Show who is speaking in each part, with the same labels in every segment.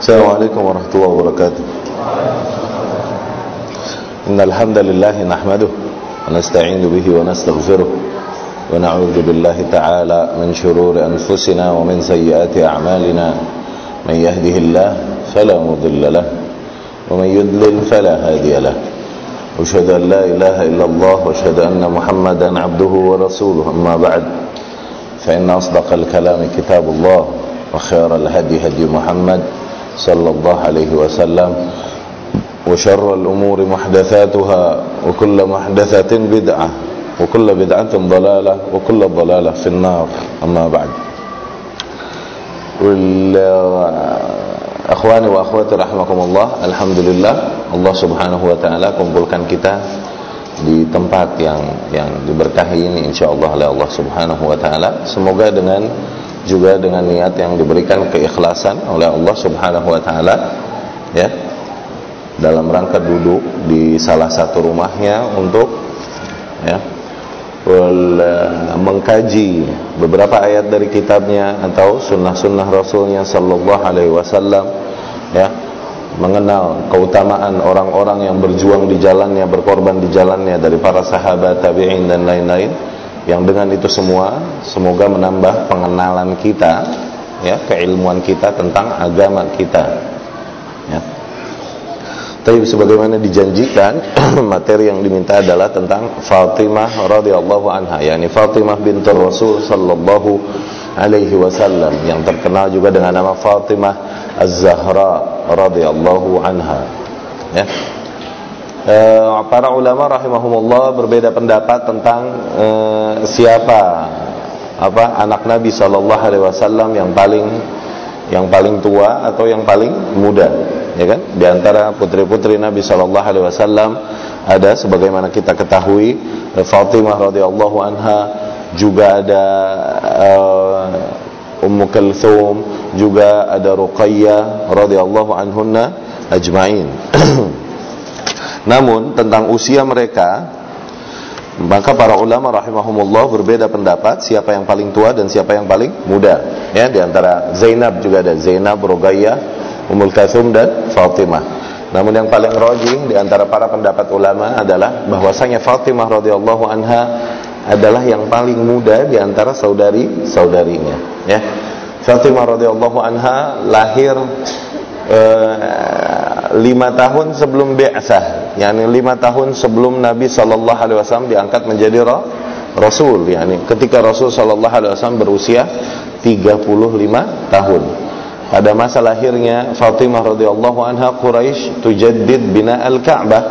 Speaker 1: السلام عليكم ورحمة الله وبركاته. إن الحمد لله نحمده ونستعين به ونستغفره ونعوذ بالله تعالى من شرور أنفسنا ومن سيئات أعمالنا. من يهده الله فلا مضل له ومن يضلل فلا هادي له. أشهد أن لا إله إلا الله وأشهد أن محمدا عبده ورسوله. أما بعد فإن أصدق الكلام كتاب الله وخير الهدي هدي محمد صلى الله عليه وسلم وشر الأمور محدثاتها وكل محدثة بدعة وكل بدعة ضلالة وكل ضلالة في النار أما بعد Akhwani wa akhwati rahimakumullah Alhamdulillah Allah subhanahu wa ta'ala kumpulkan kita di tempat yang yang diberkahi ini insyaallah oleh Allah Subhanahu wa taala. Semoga dengan juga dengan niat yang diberikan keikhlasan oleh Allah Subhanahu wa taala ya dalam rangka duduk di salah satu rumahnya untuk ya mengkaji beberapa ayat dari kitabnya atau sunnah-sunnah Rasulnya Sallallahu Alaihi Wasallam ya mengenal keutamaan orang-orang yang berjuang di jalannya berkorban di jalannya dari para sahabat tabi'in dan lain-lain yang dengan itu semua semoga menambah pengenalan kita ya keilmuan kita tentang agama kita. Ya. Tapi sebagaimana dijanjikan materi yang diminta adalah tentang Fatimah radhiyallahu anha yakni Fatimah bintur Rasul sallallahu alaihi wasallam yang terkenal juga dengan nama Fatimah Az-Zahra radhiyallahu anha ya e, para ulama rahimahumullah berbeda pendapat tentang e, siapa apa anak Nabi sallallahu alaihi wasallam yang paling yang paling tua atau yang paling muda ya kan? Di antara putri-putri Nabi sallallahu alaihi wasallam ada sebagaimana kita ketahui Fatimah radhiyallahu anha juga ada uh, Ummu Kalthum juga ada Ruqayyah radhiyallahu anhunna ajmain namun tentang usia mereka maka para ulama rahimahumullah berbeda pendapat siapa yang paling tua dan siapa yang paling muda. Ya di antara Zainab juga ada Zainab Ruqayyah Ummul Kalthum dan Fatimah. Namun yang paling rajih di antara para pendapat ulama adalah bahwasanya Fatimah radhiyallahu anha adalah yang paling muda di antara saudari-saudarinya. Ya Fatimah radhiyallahu anha lahir lima tahun sebelum bi'sah yakni lima tahun sebelum Nabi sallallahu alaihi wasallam diangkat menjadi rasul yakni ketika Rasul sallallahu alaihi wasallam berusia 35 tahun. Pada masa lahirnya Fatimah radhiyallahu anha Quraisy tujaddid bina al-Ka'bah.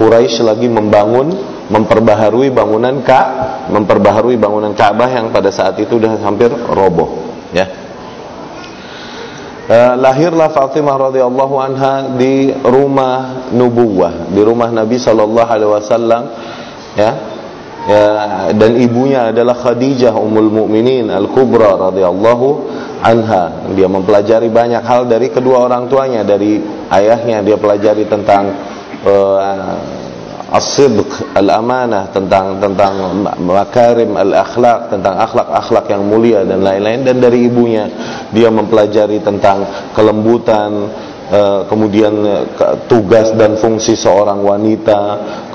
Speaker 1: Quraisy lagi membangun memperbaharui bangunan Ka memperbaharui bangunan Ka'bah yang pada saat itu sudah hampir roboh Uh, lahirlah Fatimah radhiyallahu anha di rumah nubuwah, di rumah Nabi sallallahu alaihi wasallam ya. ya. dan ibunya adalah Khadijah ummul mukminin al-kubra radhiyallahu anha. Dia mempelajari banyak hal dari kedua orang tuanya, dari ayahnya dia pelajari tentang uh, as-sidq, al-amanah, tentang tentang makarim al-akhlak, tentang akhlak-akhlak yang mulia dan lain-lain dan dari ibunya dia mempelajari tentang kelembutan kemudian tugas dan fungsi seorang wanita,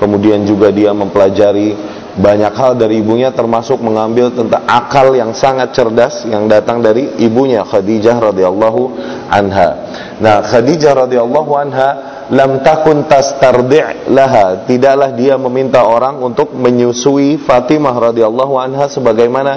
Speaker 1: kemudian juga dia mempelajari banyak hal dari ibunya termasuk mengambil tentang akal yang sangat cerdas yang datang dari ibunya Khadijah radhiyallahu anha. Nah, Khadijah radhiyallahu anha lam takun tastardi' laha tidaklah dia meminta orang untuk menyusui Fatimah radhiyallahu anha sebagaimana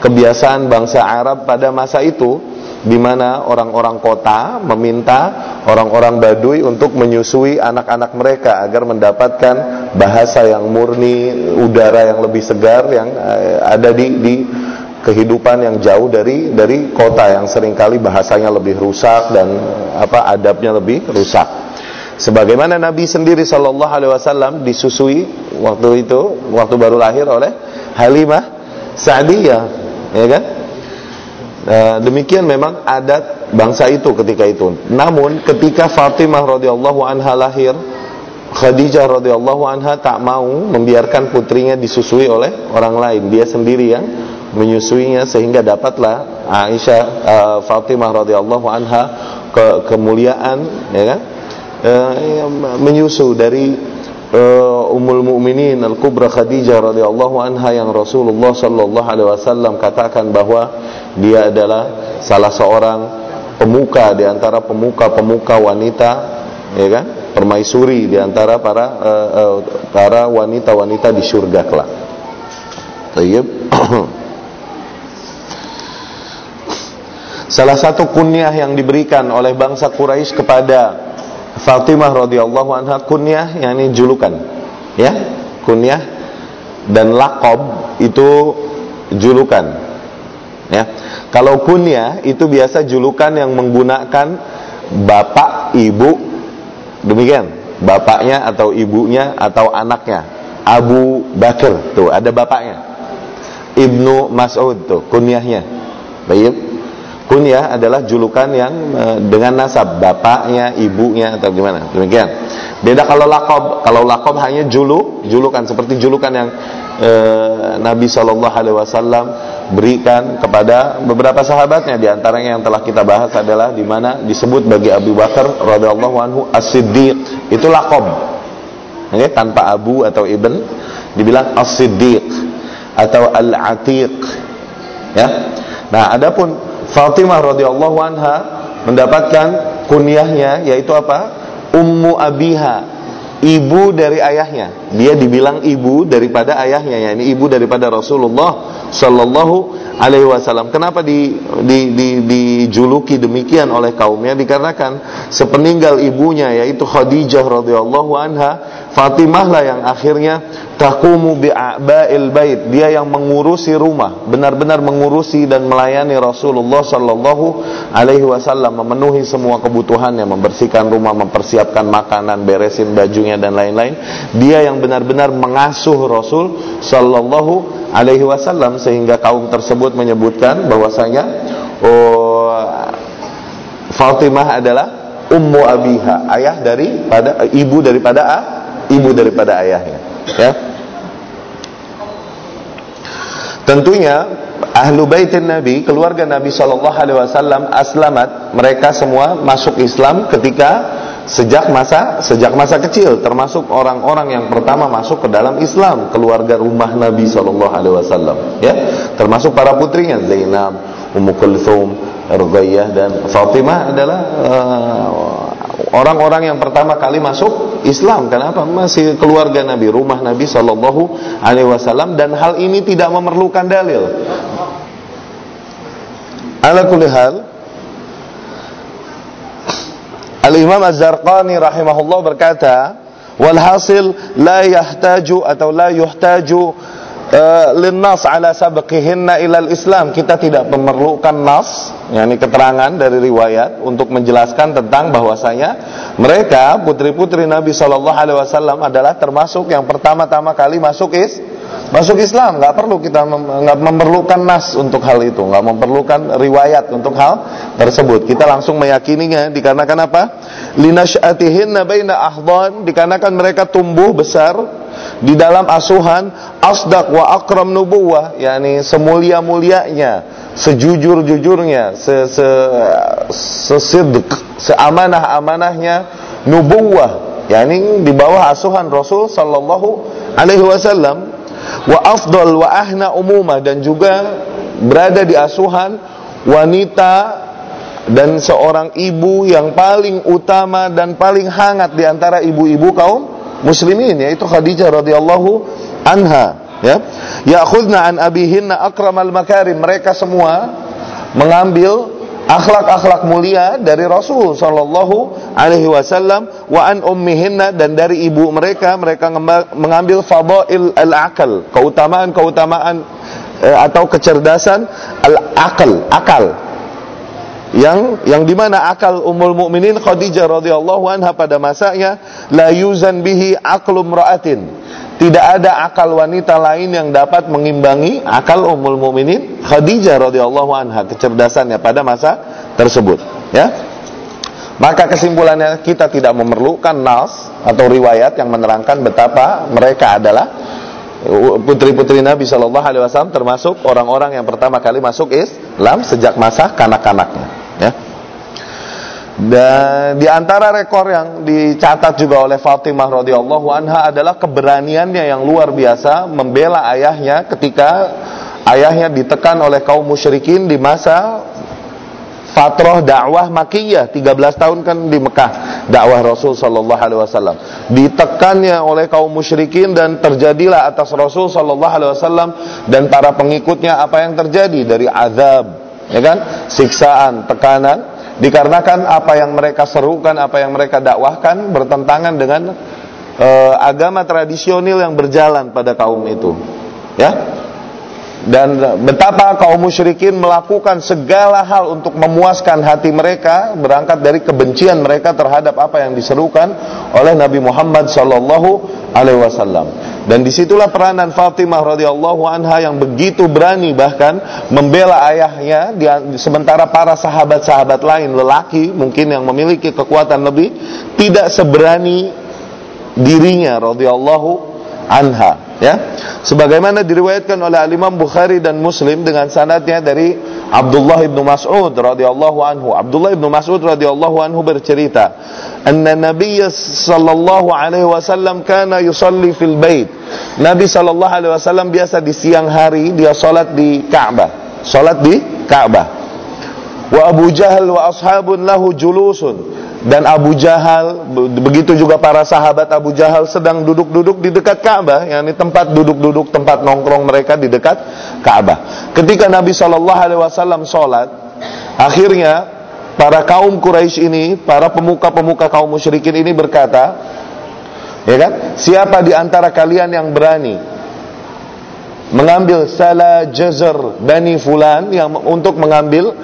Speaker 1: kebiasaan bangsa Arab pada masa itu di mana orang-orang kota meminta orang-orang Baduy untuk menyusui anak-anak mereka agar mendapatkan bahasa yang murni, udara yang lebih segar yang ada di di kehidupan yang jauh dari dari kota yang sering kali bahasanya lebih rusak dan apa adabnya lebih rusak. Sebagaimana Nabi sendiri Shallallahu Alaihi Wasallam disusui waktu itu, waktu baru lahir oleh Halimah Sa'diyah, ya kan? E, demikian memang adat bangsa itu ketika itu. Namun ketika Fatimah radhiyallahu anha lahir, Khadijah radhiyallahu anha tak mau membiarkan putrinya disusui oleh orang lain. Dia sendiri yang menyusuinya sehingga dapatlah Aisyah uh, Fatimah radhiyallahu anha ke kemuliaan ya kan uh, menyusu dari uh, Ummul Mukminin Al-Kubra Khadijah radhiyallahu anha yang Rasulullah sallallahu alaihi wasallam katakan bahwa dia adalah salah seorang pemuka di antara pemuka-pemuka wanita ya kan permaisuri di antara para uh, uh, para wanita-wanita di surga kelak. Tayyib. Salah satu kunyah yang diberikan oleh bangsa Quraisy kepada Fatimah radhiyallahu anha kunyah yakni julukan. Ya, kunyah dan lakob itu julukan. Ya. Kalau kunyah itu biasa julukan yang menggunakan bapak, ibu, demikian. Bapaknya atau ibunya atau anaknya. Abu Bakar, tuh ada bapaknya. Ibnu Mas'ud tuh kunyahnya. Baik. Kunyah adalah julukan yang e, dengan nasab bapaknya, ibunya atau gimana. Demikian. Beda kalau lakob. Kalau lakob hanya juluk, julukan seperti julukan yang e, Nabi Shallallahu Alaihi Wasallam berikan kepada beberapa sahabatnya. Di antaranya yang telah kita bahas adalah di mana disebut bagi Abu Bakar radhiallahu anhu as-siddiq. Itu lakob. Okay? Tanpa abu atau ibn dibilang as-siddiq atau al-atiq. Ya. Nah, adapun Fatimah radhiyallahu anha mendapatkan kunyahnya yaitu apa? Ummu Abiha, ibu dari ayahnya. Dia dibilang ibu daripada ayahnya, yakni ibu daripada Rasulullah sallallahu alaihi wasallam. Kenapa di, di, di, dijuluki demikian oleh kaumnya? Dikarenakan sepeninggal ibunya yaitu Khadijah radhiyallahu anha, Fatimah lah yang akhirnya taqumu bi'aba'il bait. Dia yang mengurusi rumah, benar-benar mengurusi dan melayani Rasulullah sallallahu alaihi wasallam, memenuhi semua kebutuhannya, membersihkan rumah, mempersiapkan makanan, beresin bajunya dan lain-lain. Dia yang benar-benar mengasuh Rasul sallallahu alaihi wasallam sehingga kaum tersebut menyebutkan bahwasanya oh Fatimah adalah ummu abiha, ayah dari pada ibu daripada ibu daripada ayahnya ya. Tentunya ahlu baitin nabi keluarga nabi sallallahu alaihi wasallam aslamat mereka semua masuk Islam ketika sejak masa sejak masa kecil termasuk orang-orang yang pertama masuk ke dalam Islam keluarga rumah Nabi Shallallahu Alaihi Wasallam ya. Termasuk para putrinya Zainab Ummu Kulthum Ruqayyah dan Fatimah adalah uh, orang-orang yang pertama kali masuk Islam. Kenapa? Masih keluarga Nabi, rumah Nabi Shallallahu Alaihi Wasallam dan hal ini tidak memerlukan dalil. Ala kulli hal, Al Imam Az-Zarqani rahimahullah berkata, walhasil la yahtaju atau la yuhtaju uh, linnas ala sabqihinna ilal Islam. Kita tidak memerlukan nas, yakni keterangan dari riwayat untuk menjelaskan tentang bahwasanya mereka putri-putri Nabi Shallallahu alaihi wasallam adalah termasuk yang pertama-tama kali masuk is masuk Islam. Nggak perlu kita nggak memerlukan nas untuk hal itu nggak memerlukan riwayat untuk hal tersebut. Kita langsung meyakininya dikarenakan apa? Linashatihinna baina ahdhan dikarenakan mereka tumbuh besar di dalam asuhan asdak wa akram nubuwah yakni semulia-mulianya sejujur-jujurnya se se sesidq seamanah-amanahnya nubuwah yakni di bawah asuhan Rasul sallallahu alaihi wasallam wa afdal wa ahna umumah dan juga berada di asuhan wanita dan seorang ibu yang paling utama dan paling hangat di antara ibu-ibu kaum muslimin yaitu Khadijah radhiyallahu anha ya. Ya'khudna an abihinna akramal makarim. Mereka semua mengambil akhlak-akhlak mulia dari Rasul sallallahu alaihi wasallam wa an ummihinna dan dari ibu mereka mereka mengambil fadail al-akal keutamaan-keutamaan eh, atau kecerdasan al-akal akal yang yang di mana akal umul mukminin Khadijah radhiyallahu anha pada masanya la yuzan bihi aqlum ra'atin tidak ada akal wanita lain yang dapat mengimbangi akal umul mukminin Khadijah radhiyallahu anha kecerdasannya pada masa tersebut ya maka kesimpulannya kita tidak memerlukan nas atau riwayat yang menerangkan betapa mereka adalah putri-putri Nabi Shallallahu Alaihi Wasallam termasuk orang-orang yang pertama kali masuk Islam sejak masa kanak-kanaknya. Ya. Dan di antara rekor yang dicatat juga oleh Fatimah radhiyallahu anha adalah keberaniannya yang luar biasa membela ayahnya ketika ayahnya ditekan oleh kaum musyrikin di masa fatrah dakwah Makkiyah 13 tahun kan di Mekah dakwah Rasul sallallahu alaihi wasallam. Ditekannya oleh kaum musyrikin dan terjadilah atas Rasul sallallahu alaihi wasallam dan para pengikutnya apa yang terjadi? Dari azab ya kan siksaan tekanan dikarenakan apa yang mereka serukan, apa yang mereka dakwahkan bertentangan dengan uh, agama tradisional yang berjalan pada kaum itu. Ya. Dan betapa kaum musyrikin melakukan segala hal untuk memuaskan hati mereka berangkat dari kebencian mereka terhadap apa yang diserukan oleh Nabi Muhammad sallallahu alaihi wasallam. Dan di situlah peranan Fatimah radhiyallahu anha yang begitu berani bahkan membela ayahnya sementara para sahabat-sahabat lain lelaki mungkin yang memiliki kekuatan lebih tidak seberani dirinya radhiyallahu anha ya sebagaimana diriwayatkan oleh Imam Bukhari dan Muslim dengan sanadnya dari Abdullah bin Mas'ud radhiyallahu anhu Abdullah bin Mas'ud radhiyallahu anhu bercerita anna Nabi sallallahu alaihi wasallam kana yusalli fil bait. Nabi sallallahu alaihi wasallam biasa di siang hari dia salat di Ka'bah. Salat di Ka'bah. Wa Abu Jahal wa ashabun lahu julusun dan Abu Jahal begitu juga para sahabat Abu Jahal sedang duduk-duduk di dekat Ka'bah yakni tempat duduk-duduk tempat nongkrong mereka di dekat Ka'bah ketika Nabi Shallallahu alaihi wasallam salat akhirnya para kaum Quraisy ini, para pemuka-pemuka kaum musyrikin ini berkata, ya kan? Siapa di antara kalian yang berani mengambil salah jazar bani fulan yang untuk mengambil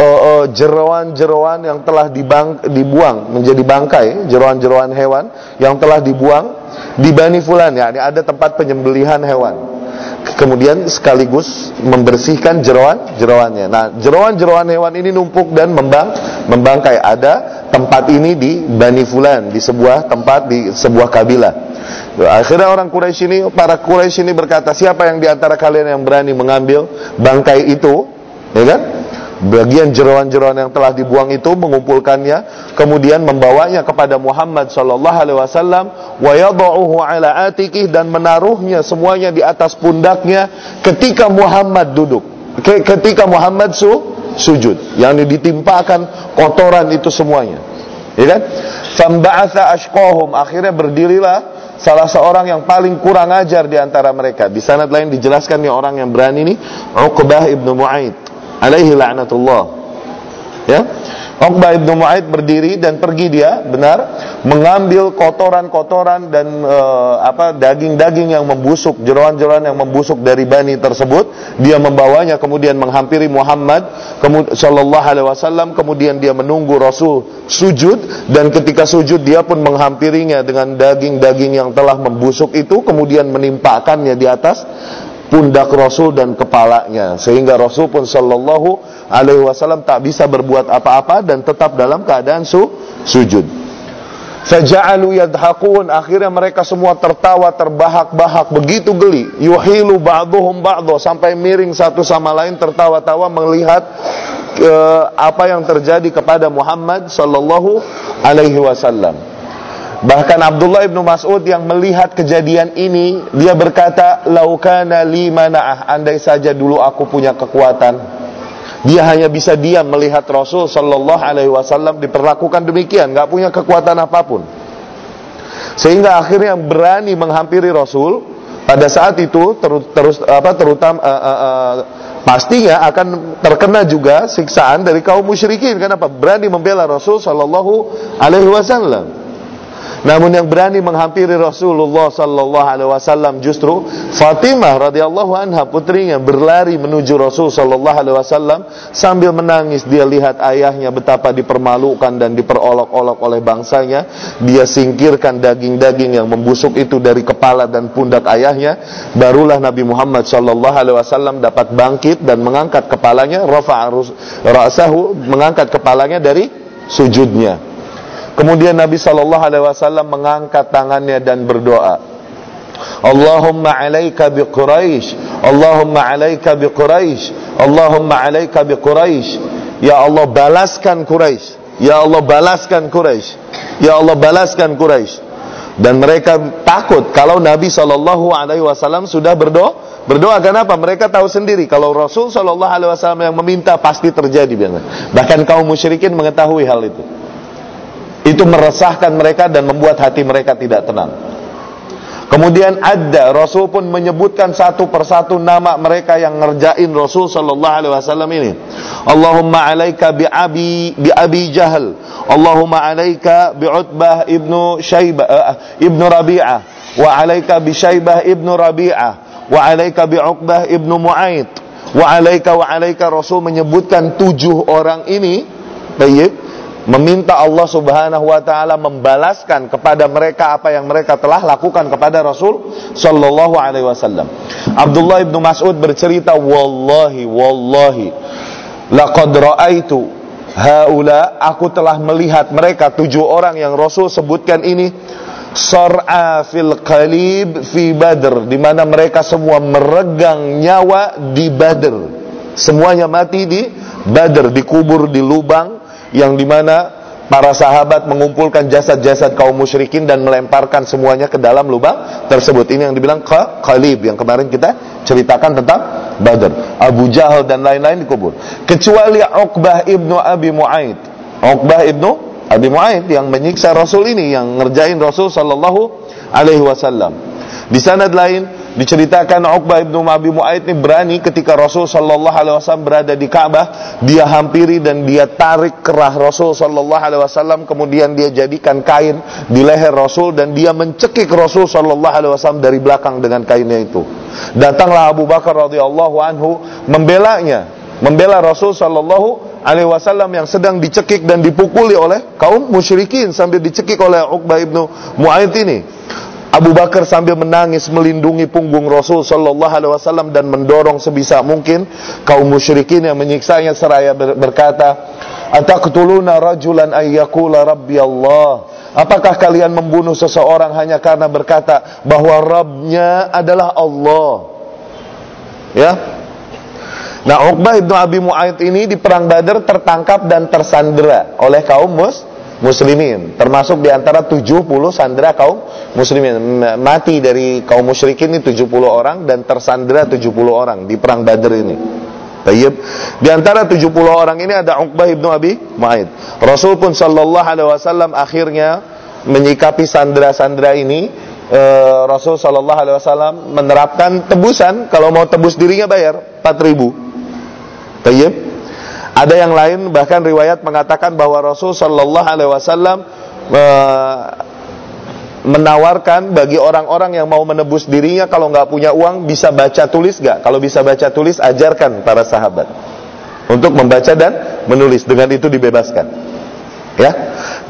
Speaker 1: uh, uh, jeroan-jeroan yang telah dibang, dibuang menjadi bangkai, jeroan-jeroan hewan yang telah dibuang di bani fulan ya, ada tempat penyembelihan hewan kemudian sekaligus membersihkan jeroan-jeroannya. Nah, jeroan-jeroan hewan ini numpuk dan membang membangkai. Ada tempat ini di Bani Fulan, di sebuah tempat di sebuah kabilah. Akhirnya orang Quraisy ini, para Quraisy ini berkata, siapa yang di antara kalian yang berani mengambil bangkai itu, ya kan? Bagian jeroan-jeroan yang telah dibuang itu mengumpulkannya kemudian membawanya kepada Muhammad sallallahu alaihi wasallam wa yad'uhu ala atikih dan menaruhnya semuanya di atas pundaknya ketika Muhammad duduk. Ketika Muhammad su sujud. Yang ditimpakan kotoran itu semuanya. Ya kan? Famba'atha ashqahum. Akhirnya berdirilah salah seorang yang paling kurang ajar di antara mereka. Di sanad lain dijelaskan nih orang yang berani ini Uqbah ibnu Mu'aid alaihi la'natullah. Ya? Uqbah ibnu Mu'aid berdiri dan pergi dia benar mengambil kotoran-kotoran dan e, apa daging-daging yang membusuk jeroan-jeroan yang membusuk dari bani tersebut. Dia membawanya kemudian menghampiri Muhammad kemudian sallallahu alaihi wasallam kemudian dia menunggu Rasul sujud dan ketika sujud dia pun menghampirinya dengan daging-daging yang telah membusuk itu kemudian menimpakannya di atas pundak Rasul dan kepalanya sehingga Rasul pun sallallahu alaihi wasallam tak bisa berbuat apa-apa dan tetap dalam keadaan su sujud. Faja'alu yadhaqun akhirnya mereka semua tertawa terbahak-bahak begitu geli yuhilu ba'dhum ba'dho sampai miring satu sama lain tertawa-tawa melihat uh, apa yang terjadi kepada Muhammad sallallahu alaihi wasallam. Bahkan Abdullah ibnu Mas'ud yang melihat kejadian ini, dia berkata, "Laukana li mana'ah, andai saja dulu aku punya kekuatan." Dia hanya bisa diam melihat Rasul Shallallahu Alaihi Wasallam diperlakukan demikian, nggak punya kekuatan apa pun. Sehingga akhirnya berani menghampiri Rasul pada saat itu terus, terus apa terutama uh, uh, uh, pastinya akan terkena juga siksaan dari kaum musyrikin. Kenapa? Berani membela Rasul Shallallahu Alaihi Wasallam. Namun yang berani menghampiri Rasulullah sallallahu alaihi wasallam justru Fatimah radhiyallahu anha putrinya berlari menuju Rasul sallallahu alaihi wasallam sambil menangis dia lihat ayahnya betapa dipermalukan dan diperolok-olok oleh bangsanya. Dia singkirkan daging-daging yang membusuk itu dari kepala dan pundak ayahnya. Barulah Nabi Muhammad sallallahu alaihi wasallam dapat bangkit dan mengangkat kepalanya rafa'a ra'sahu mengangkat kepalanya dari sujudnya. Kemudian Nabi Shallallahu Alaihi Wasallam mengangkat tangannya dan berdoa. Allahumma alaika bi Quraisy, Allahumma alaika bi Quraisy, Allahumma alaika bi Quraisy. Ya Allah balaskan Quraisy. Ya Allah balaskan Quraisy. Ya Allah balaskan Quraisy. Dan mereka takut kalau Nabi Shallallahu Alaihi Wasallam sudah berdoa. Berdoa kenapa? Mereka tahu sendiri kalau Rasul Shallallahu Alaihi Wasallam yang meminta pasti terjadi. Bahkan kaum musyrikin mengetahui hal itu. Itu meresahkan mereka dan membuat hati mereka tidak tenang. Kemudian ada Rasul pun menyebutkan satu persatu nama mereka yang ngerjain Rasul sallallahu alaihi wasallam ini. Allahumma alaika bi abi bi abi Jahal. Allahumma alaika bi Utbah ibnu Syaibah uh, ibnu Rabi'ah wa alaika bi Syaibah ibnu Rabi'ah wa alaika bi Uqbah ibnu Mu'aid wa alaika wa alaika Rasul menyebutkan tujuh orang ini baik meminta Allah Subhanahu wa taala membalaskan kepada mereka apa yang mereka telah lakukan kepada Rasul sallallahu alaihi wasallam. Abdullah bin Mas'ud bercerita, "Wallahi, wallahi, laqad ra'aitu haula aku telah melihat mereka tujuh orang yang Rasul sebutkan ini sar'a fil qalib fi badr di mana mereka semua meregang nyawa di Badr. Semuanya mati di Badr, dikubur di lubang yang di mana para sahabat mengumpulkan jasad-jasad kaum musyrikin dan melemparkan semuanya ke dalam lubang tersebut. Ini yang dibilang Khalib yang kemarin kita ceritakan tentang Badr. Abu Jahal dan lain-lain dikubur. Kecuali Uqbah ibnu Abi Mu'aid. Uqbah ibnu Abi Mu'aid yang menyiksa Rasul ini yang ngerjain Rasul sallallahu alaihi wasallam. Di sanad lain Diceritakan Uqbah ibnu Abi Mu'aid ini berani ketika Rasul Shallallahu Alaihi Wasallam berada di Ka'bah, dia hampiri dan dia tarik kerah Rasul Shallallahu Alaihi Wasallam, kemudian dia jadikan kain di leher Rasul dan dia mencekik Rasul Shallallahu Alaihi Wasallam dari belakang dengan kainnya itu. Datanglah Abu Bakar radhiyallahu anhu membelanya, membela Rasul Shallallahu Alaihi Wasallam yang sedang dicekik dan dipukuli oleh kaum musyrikin sambil dicekik oleh Uqbah ibnu Mu'aid ini. Abu Bakar sambil menangis melindungi punggung Rasul sallallahu alaihi wasallam dan mendorong sebisa mungkin kaum musyrikin yang menyiksanya seraya berkata, "Ataqtuluna rajulan ay yaqula rabbi Allah?" Apakah kalian membunuh seseorang hanya karena berkata bahwa Rabbnya adalah Allah? Ya. Nah, Uqbah ibnu Abi Mu'aid ini di perang Badar tertangkap dan tersandera oleh kaum mus muslimin termasuk di antara 70 sandera kaum muslimin mati dari kaum musyrikin ini 70 orang dan tersandera 70 orang di perang Badr ini Tayyib. Di antara 70 orang ini ada Uqbah ibnu Abi Mu'aid. Rasul pun sallallahu alaihi wasallam akhirnya menyikapi sandera-sandera ini e, Rasul sallallahu alaihi wasallam menerapkan tebusan kalau mau tebus dirinya bayar 4000. Tayyib. Ada yang lain bahkan riwayat mengatakan bahwa Rasul Shallallahu Alaihi Wasallam menawarkan bagi orang-orang yang mau menebus dirinya kalau nggak punya uang bisa baca tulis nggak? Kalau bisa baca tulis ajarkan para sahabat untuk membaca dan menulis dengan itu dibebaskan. Ya,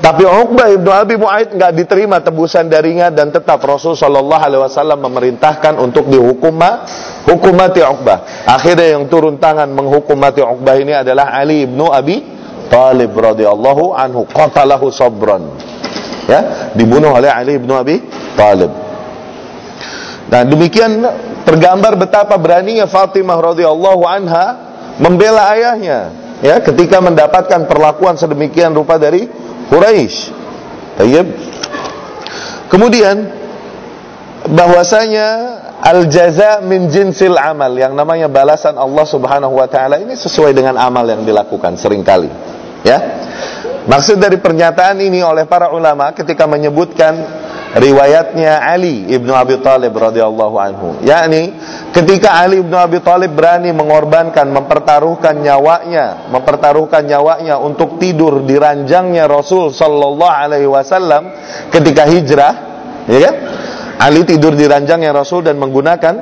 Speaker 1: tapi Uqbah ibnu Abi Mu'aid nggak diterima tebusan darinya dan tetap Rasul Shallallahu Alaihi Wasallam memerintahkan untuk dihukum hukum mati Uqbah. Akhirnya yang turun tangan menghukum mati Uqbah ini adalah Ali ibnu Abi Talib radhiyallahu anhu qatalahu sabran. Ya, dibunuh oleh Ali ibnu Abi Talib. Nah, demikian tergambar betapa beraninya Fatimah radhiyallahu anha membela ayahnya ya ketika mendapatkan perlakuan sedemikian rupa dari Quraisy. Tayyib. Kemudian bahwasanya al jaza min jinsil amal yang namanya balasan Allah Subhanahu wa taala ini sesuai dengan amal yang dilakukan sering kali. Ya. Maksud dari pernyataan ini oleh para ulama ketika menyebutkan riwayatnya Ali ibnu Abi Thalib radhiyallahu anhu, yakni ketika Ali ibnu Abi Thalib berani mengorbankan, mempertaruhkan nyawanya, mempertaruhkan nyawanya untuk tidur di ranjangnya Rasul sallallahu alaihi wasallam ketika hijrah, ya kan? Ali tidur di ranjangnya Rasul dan menggunakan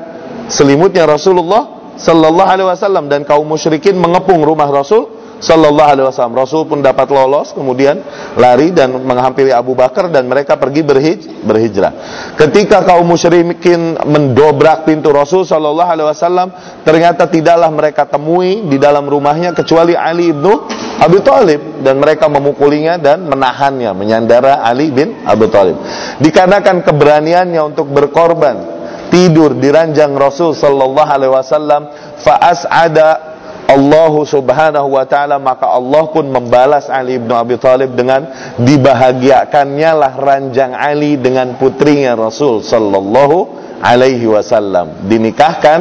Speaker 1: selimutnya Rasulullah sallallahu alaihi wasallam dan kaum musyrikin mengepung rumah Rasul Sallallahu alaihi wasallam. Rasul pun dapat lolos, kemudian lari dan menghampiri Abu Bakar dan mereka pergi berhij berhijrah. Ketika kaum musyrikin mendobrak pintu Rasul Sallallahu alaihi wasallam, ternyata tidaklah mereka temui di dalam rumahnya kecuali Ali ibnu Abi Thalib dan mereka memukulinya dan menahannya, menyandara Ali bin Abi Thalib. Dikarenakan keberaniannya untuk berkorban tidur di ranjang Rasul sallallahu alaihi wasallam fa as'ada Allah Subhanahu wa taala maka Allah pun membalas Ali bin Abi Thalib dengan dibahagiakannya lah ranjang Ali dengan putrinya Rasul sallallahu alaihi wasallam. Dinikahkan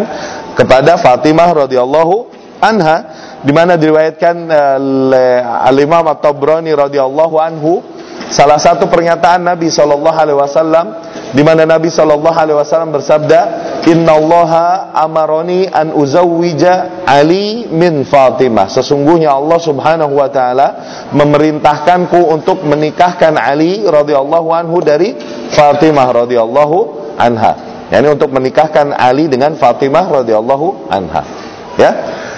Speaker 1: kepada Fatimah radhiyallahu anha di mana diriwayatkan oleh Al-Imam At-Tabrani radhiyallahu anhu salah satu pernyataan Nabi sallallahu alaihi wasallam di mana Nabi sallallahu alaihi wasallam bersabda innallaha amaroni an uzawwija Ali min Fatimah. Sesungguhnya Allah Subhanahu wa taala memerintahkanku untuk menikahkan Ali radhiyallahu anhu dari Fatimah radhiyallahu anha. Yakni untuk menikahkan Ali dengan Fatimah radhiyallahu anha. Ya.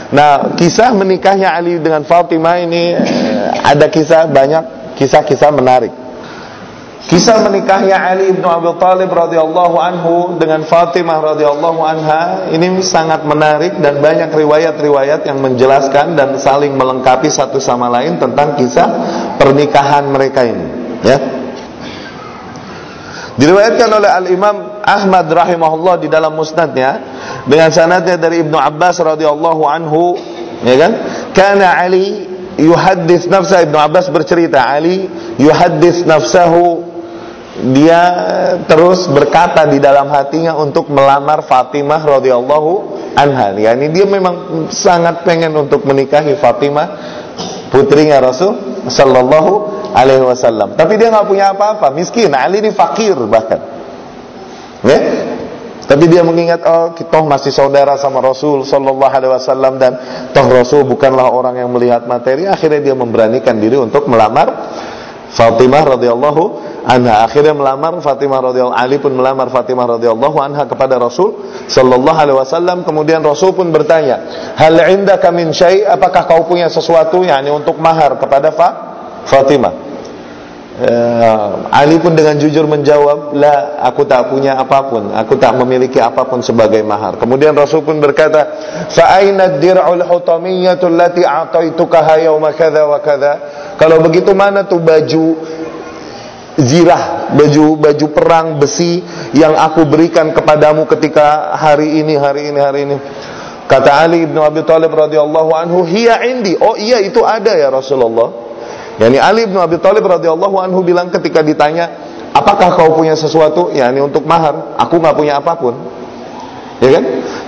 Speaker 1: Nah kisah menikahnya Ali dengan Fatimah ini eh, ada kisah banyak kisah-kisah menarik Kisah menikahnya Ali bin Abi Thalib radhiyallahu anhu dengan Fatimah radhiyallahu anha ini sangat menarik dan banyak riwayat-riwayat yang menjelaskan dan saling melengkapi satu sama lain tentang kisah pernikahan mereka ini, ya. Diriwayatkan oleh Al-Imam Ahmad rahimahullah di dalam musnadnya dengan sanadnya dari Ibnu Abbas radhiyallahu anhu, ya kan? Karena Ali yuhaddits nafsa Ibnu Abbas bercerita Ali yuhaddits nafsahu dia terus berkata di dalam hatinya untuk melamar Fatimah radhiyallahu anha. Yani dia memang sangat pengen untuk menikahi Fatimah putrinya Rasul sallallahu alaihi wasallam. Tapi dia nggak punya apa-apa, miskin. Ali ini fakir bahkan. Ya? Tapi dia mengingat oh kita masih saudara sama Rasul sallallahu alaihi wasallam dan toh Rasul bukanlah orang yang melihat materi. Akhirnya dia memberanikan diri untuk melamar Fatimah radhiyallahu anha. Akhirnya melamar Fatimah radhiyallahu Ali pun melamar Fatimah radhiyallahu anha kepada Rasul sallallahu alaihi wasallam. Kemudian Rasul pun bertanya hal indaka min syai? Apakah kau punya sesuatu yakni untuk mahar kepada Fa Fatimah? Uh, Ali pun dengan jujur menjawab la aku tak punya apa pun. Aku tak memiliki apa pun sebagai mahar. Kemudian Rasul pun berkata fa dir'ul hutamiyatu allati yawma kadza wa kadza kalau begitu mana tuh baju zirah, baju baju perang besi yang aku berikan kepadamu ketika hari ini, hari ini, hari ini. Kata Ali bin Abi Thalib radhiyallahu anhu, "Hiya indi." Oh iya itu ada ya Rasulullah. Yani Ali bin Abi Thalib radhiyallahu anhu bilang ketika ditanya, "Apakah kau punya sesuatu?" Ya, ini untuk mahar. Aku nggak punya apa pun. Ya kan?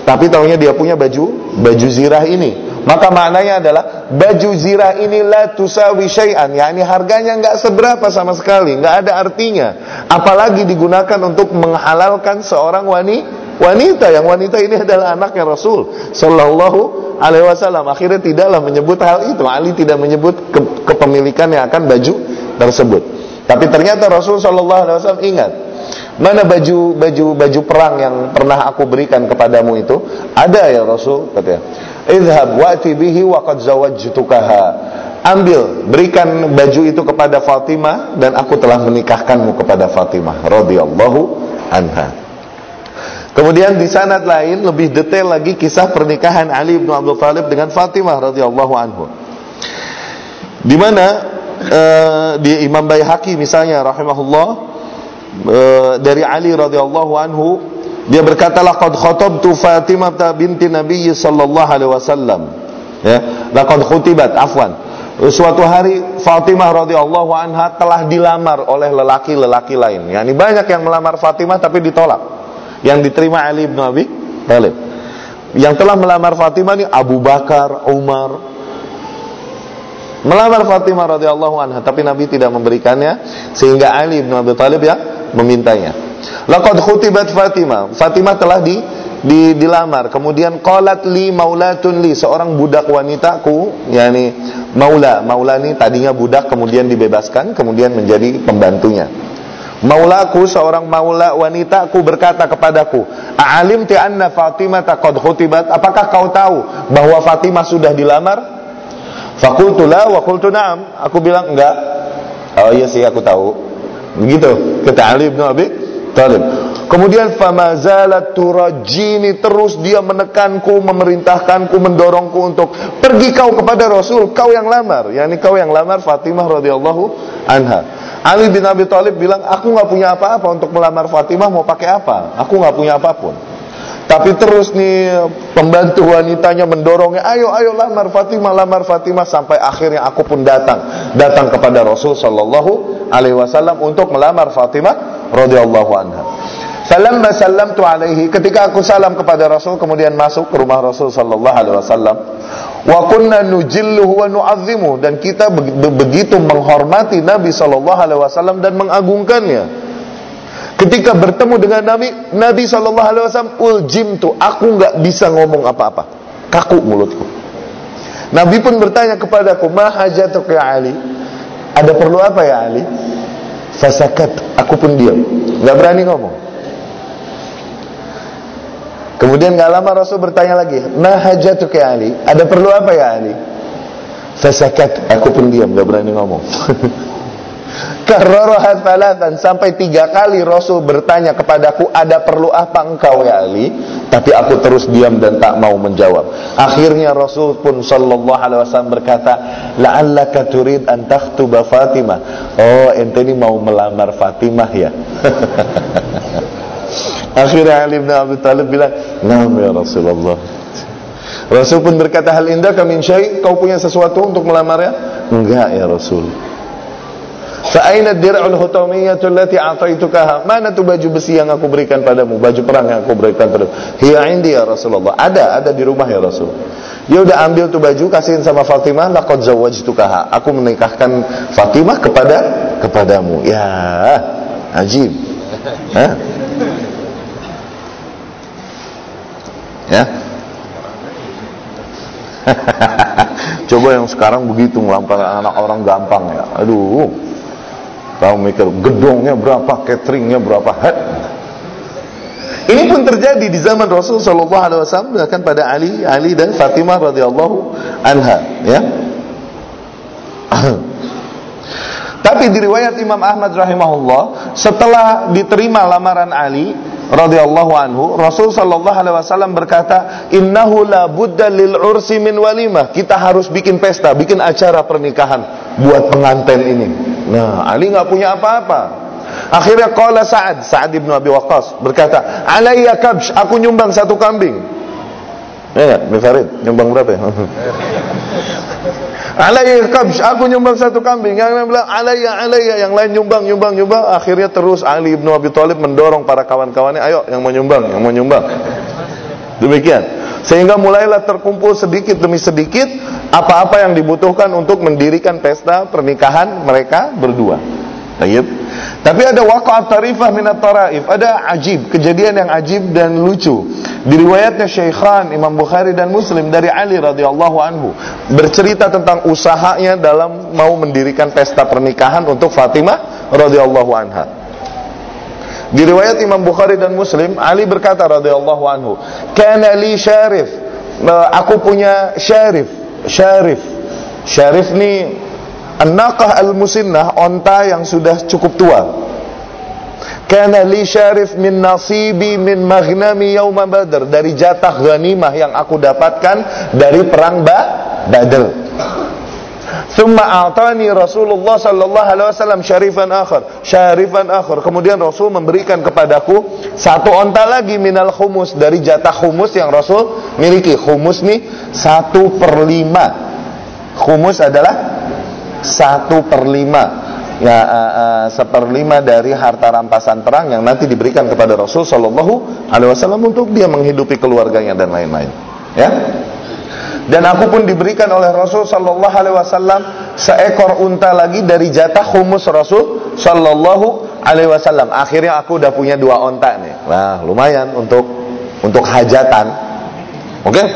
Speaker 1: Tapi tahunya dia punya baju, baju zirah ini. Maka maknanya adalah baju zirah ini la tusawi syai'an, yakni harganya nggak seberapa sama sekali, nggak ada artinya. Apalagi digunakan untuk menghalalkan seorang wanita wanita yang wanita ini adalah anaknya Rasul Shallallahu Alaihi Wasallam. Akhirnya tidaklah menyebut hal itu. Ali tidak menyebut ke, kepemilikan yang akan baju tersebut. Tapi ternyata Rasul Shallallahu Alaihi Wasallam ingat Mana baju baju baju perang yang pernah aku berikan kepadamu itu? Ada ya Rasul katanya. Idhab wa'ti bihi wa qad zawajtukaha. Ambil, berikan baju itu kepada Fatimah dan aku telah menikahkanmu kepada Fatimah radhiyallahu anha. Kemudian di sanad lain lebih detail lagi kisah pernikahan Ali bin Abdul Thalib dengan Fatimah radhiyallahu anhu. Di mana uh, di Imam Baihaqi misalnya rahimahullah uh, dari Ali radhiyallahu anhu dia berkata laqad khatabtu Fatimah binti Nabi sallallahu alaihi wasallam. Ya, laqad khutibat afwan. Suatu hari Fatimah radhiyallahu anha telah dilamar oleh lelaki-lelaki lain. Yani banyak yang melamar Fatimah tapi ditolak. Yang diterima Ali bin Abi Thalib. Yang telah melamar Fatimah ini Abu Bakar, Umar, melamar Fatimah radhiyallahu anha tapi Nabi tidak memberikannya sehingga Ali bin Abi Thalib ya memintanya. Laqad khutibat Fatimah. Fatimah telah di, di dilamar. Kemudian qalat li maulatun li, seorang budak wanitaku, yakni maula. Maula ini tadinya budak kemudian dibebaskan, kemudian menjadi pembantunya. Maulaku seorang maula wanitaku berkata kepadaku, "A'alim ti anna Fatimah qad khutibat?" Apakah kau tahu bahwa Fatimah sudah dilamar? Fakultu la wa qultu na'am. Aku bilang enggak. Oh iya sih aku tahu. Begitu kata Ali bin Abi Talib. Kemudian famazalat turajini terus dia menekanku, memerintahkanku, mendorongku untuk pergi kau kepada Rasul, kau yang lamar, yakni kau yang lamar Fatimah radhiyallahu anha. Ali bin Abi Thalib bilang, aku nggak punya apa-apa untuk melamar Fatimah, mau pakai apa? Aku nggak punya apa pun. Tapi terus nih pembantu wanitanya mendorongnya, ayo ayo lamar Fatimah, lamar Fatimah sampai akhirnya aku pun datang, datang kepada Rasul sallallahu alaihi wasallam untuk melamar Fatimah radhiyallahu anha. Falamma sallamtu alaihi ketika aku salam kepada Rasul kemudian masuk ke rumah Rasul sallallahu alaihi wasallam wa kunna nujilluhu wa nu'azzimu dan kita begitu menghormati Nabi sallallahu alaihi wasallam dan mengagungkannya. Ketika bertemu dengan Nabi, Nabi sallallahu alaihi wasallam uljimtu, aku enggak bisa ngomong apa-apa. Kaku mulutku. Nabi pun bertanya kepadaku, "Ma ya Ali?" Ada perlu apa ya Ali? Fasakat, aku pun diam, enggak berani ngomong. Kemudian gak lama Rasul bertanya lagi, "Ma ya Ali?" Ada perlu apa ya Ali? Fasakat, aku pun diam, gak berani ngomong. Kararaha dan sampai tiga kali Rasul bertanya kepadaku, "Ada perlu apa engkau ya Ali?" Tapi aku terus diam dan tak mau menjawab. Akhirnya Rasul pun sallallahu alaihi wasallam berkata, "La'allaka turid an takhtuba Fatimah." Oh, ente ini mau melamar Fatimah ya? Akhirnya Ali bin Abi Thalib bilang, "Naam ya Rasulullah." Rasul pun berkata, "Hal indah kami syai? Kau punya sesuatu untuk melamarnya?" "Enggak ya Rasul." Fa'aina dir'ul hutamiyatu allati a'taitukaha? Mana tuh baju besi yang aku berikan padamu? Baju perang yang aku berikan padamu? Hiya indi ya Rasulullah. Ada, ada di rumah ya Rasul. Dia udah ambil tuh baju kasihin sama Fatimah, laqad zawwajtukaha. Aku menikahkan Fatimah kepada kepadamu. Ya, ajib. Ya. Coba yang sekarang begitu melampar anak orang gampang ya. Aduh. Kamu mikir gedungnya berapa, cateringnya berapa. Hat. Ini pun terjadi di zaman Rasul Shallallahu Alaihi Wasallam bahkan pada Ali, Ali dan Fatimah radhiyallahu anha. Ya. Tapi di riwayat Imam Ahmad rahimahullah, setelah diterima lamaran Ali radhiyallahu anhu, Rasul sallallahu alaihi wasallam berkata, "Innahu la budda lil ursi min walimah." Kita harus bikin pesta, bikin acara pernikahan buat pengantin ini. Nah, Ali nggak punya apa-apa. Akhirnya qala Sa'ad, Sa'ad ibn Abi Waqqas berkata, "Alayya kabsh, aku nyumbang satu kambing." Ya, Farid, nyumbang berapa ya? Alayya kabsh, aku nyumbang satu kambing. Yang lain bilang alayya alayya, yang lain nyumbang nyumbang nyumbang. Akhirnya terus Ali bin Abi Thalib mendorong para kawan-kawannya, ayo yang mau nyumbang, yang mau nyumbang. Demikian. Sehingga mulailah terkumpul sedikit demi sedikit apa-apa yang dibutuhkan untuk mendirikan pesta pernikahan mereka berdua. Tayyib. Tapi ada waqa'at tarifah minat taraif, ada ajib, kejadian yang ajib dan lucu. Di riwayatnya Imam Bukhari dan Muslim dari Ali radhiyallahu anhu bercerita tentang usahanya dalam mau mendirikan pesta pernikahan untuk Fatimah radhiyallahu anha. Di riwayat Imam Bukhari dan Muslim, Ali berkata radhiyallahu anhu, "Kana li syarif." Aku punya syarif, syarif. Syarif ni An-naqah al-musinnah, onta yang sudah cukup tua. Kana li syarif min nasibi min maghnami yauma badr. Dari jatah ghanimah yang aku dapatkan dari perang ba Badr. Thumma a'tani Rasulullah sallallahu alaihi wasallam syarifan akhar, syarifan akhar. Kemudian Rasul memberikan kepadaku satu onta lagi minal khumus dari jatah khumus yang Rasul miliki. Khumus nih satu per lima. Khumus adalah satu per lima. Ya uh, uh, dari harta rampasan perang yang nanti diberikan kepada Rasul Shallallahu Alaihi Wasallam untuk dia menghidupi keluarganya dan lain-lain. Ya? Dan aku pun diberikan oleh Rasul Shallallahu Alaihi Wasallam seekor unta lagi dari jatah humus Rasul Shallallahu Alaihi Wasallam. Akhirnya aku udah punya dua unta nih. Nah lumayan untuk untuk hajatan. Oke? Okay?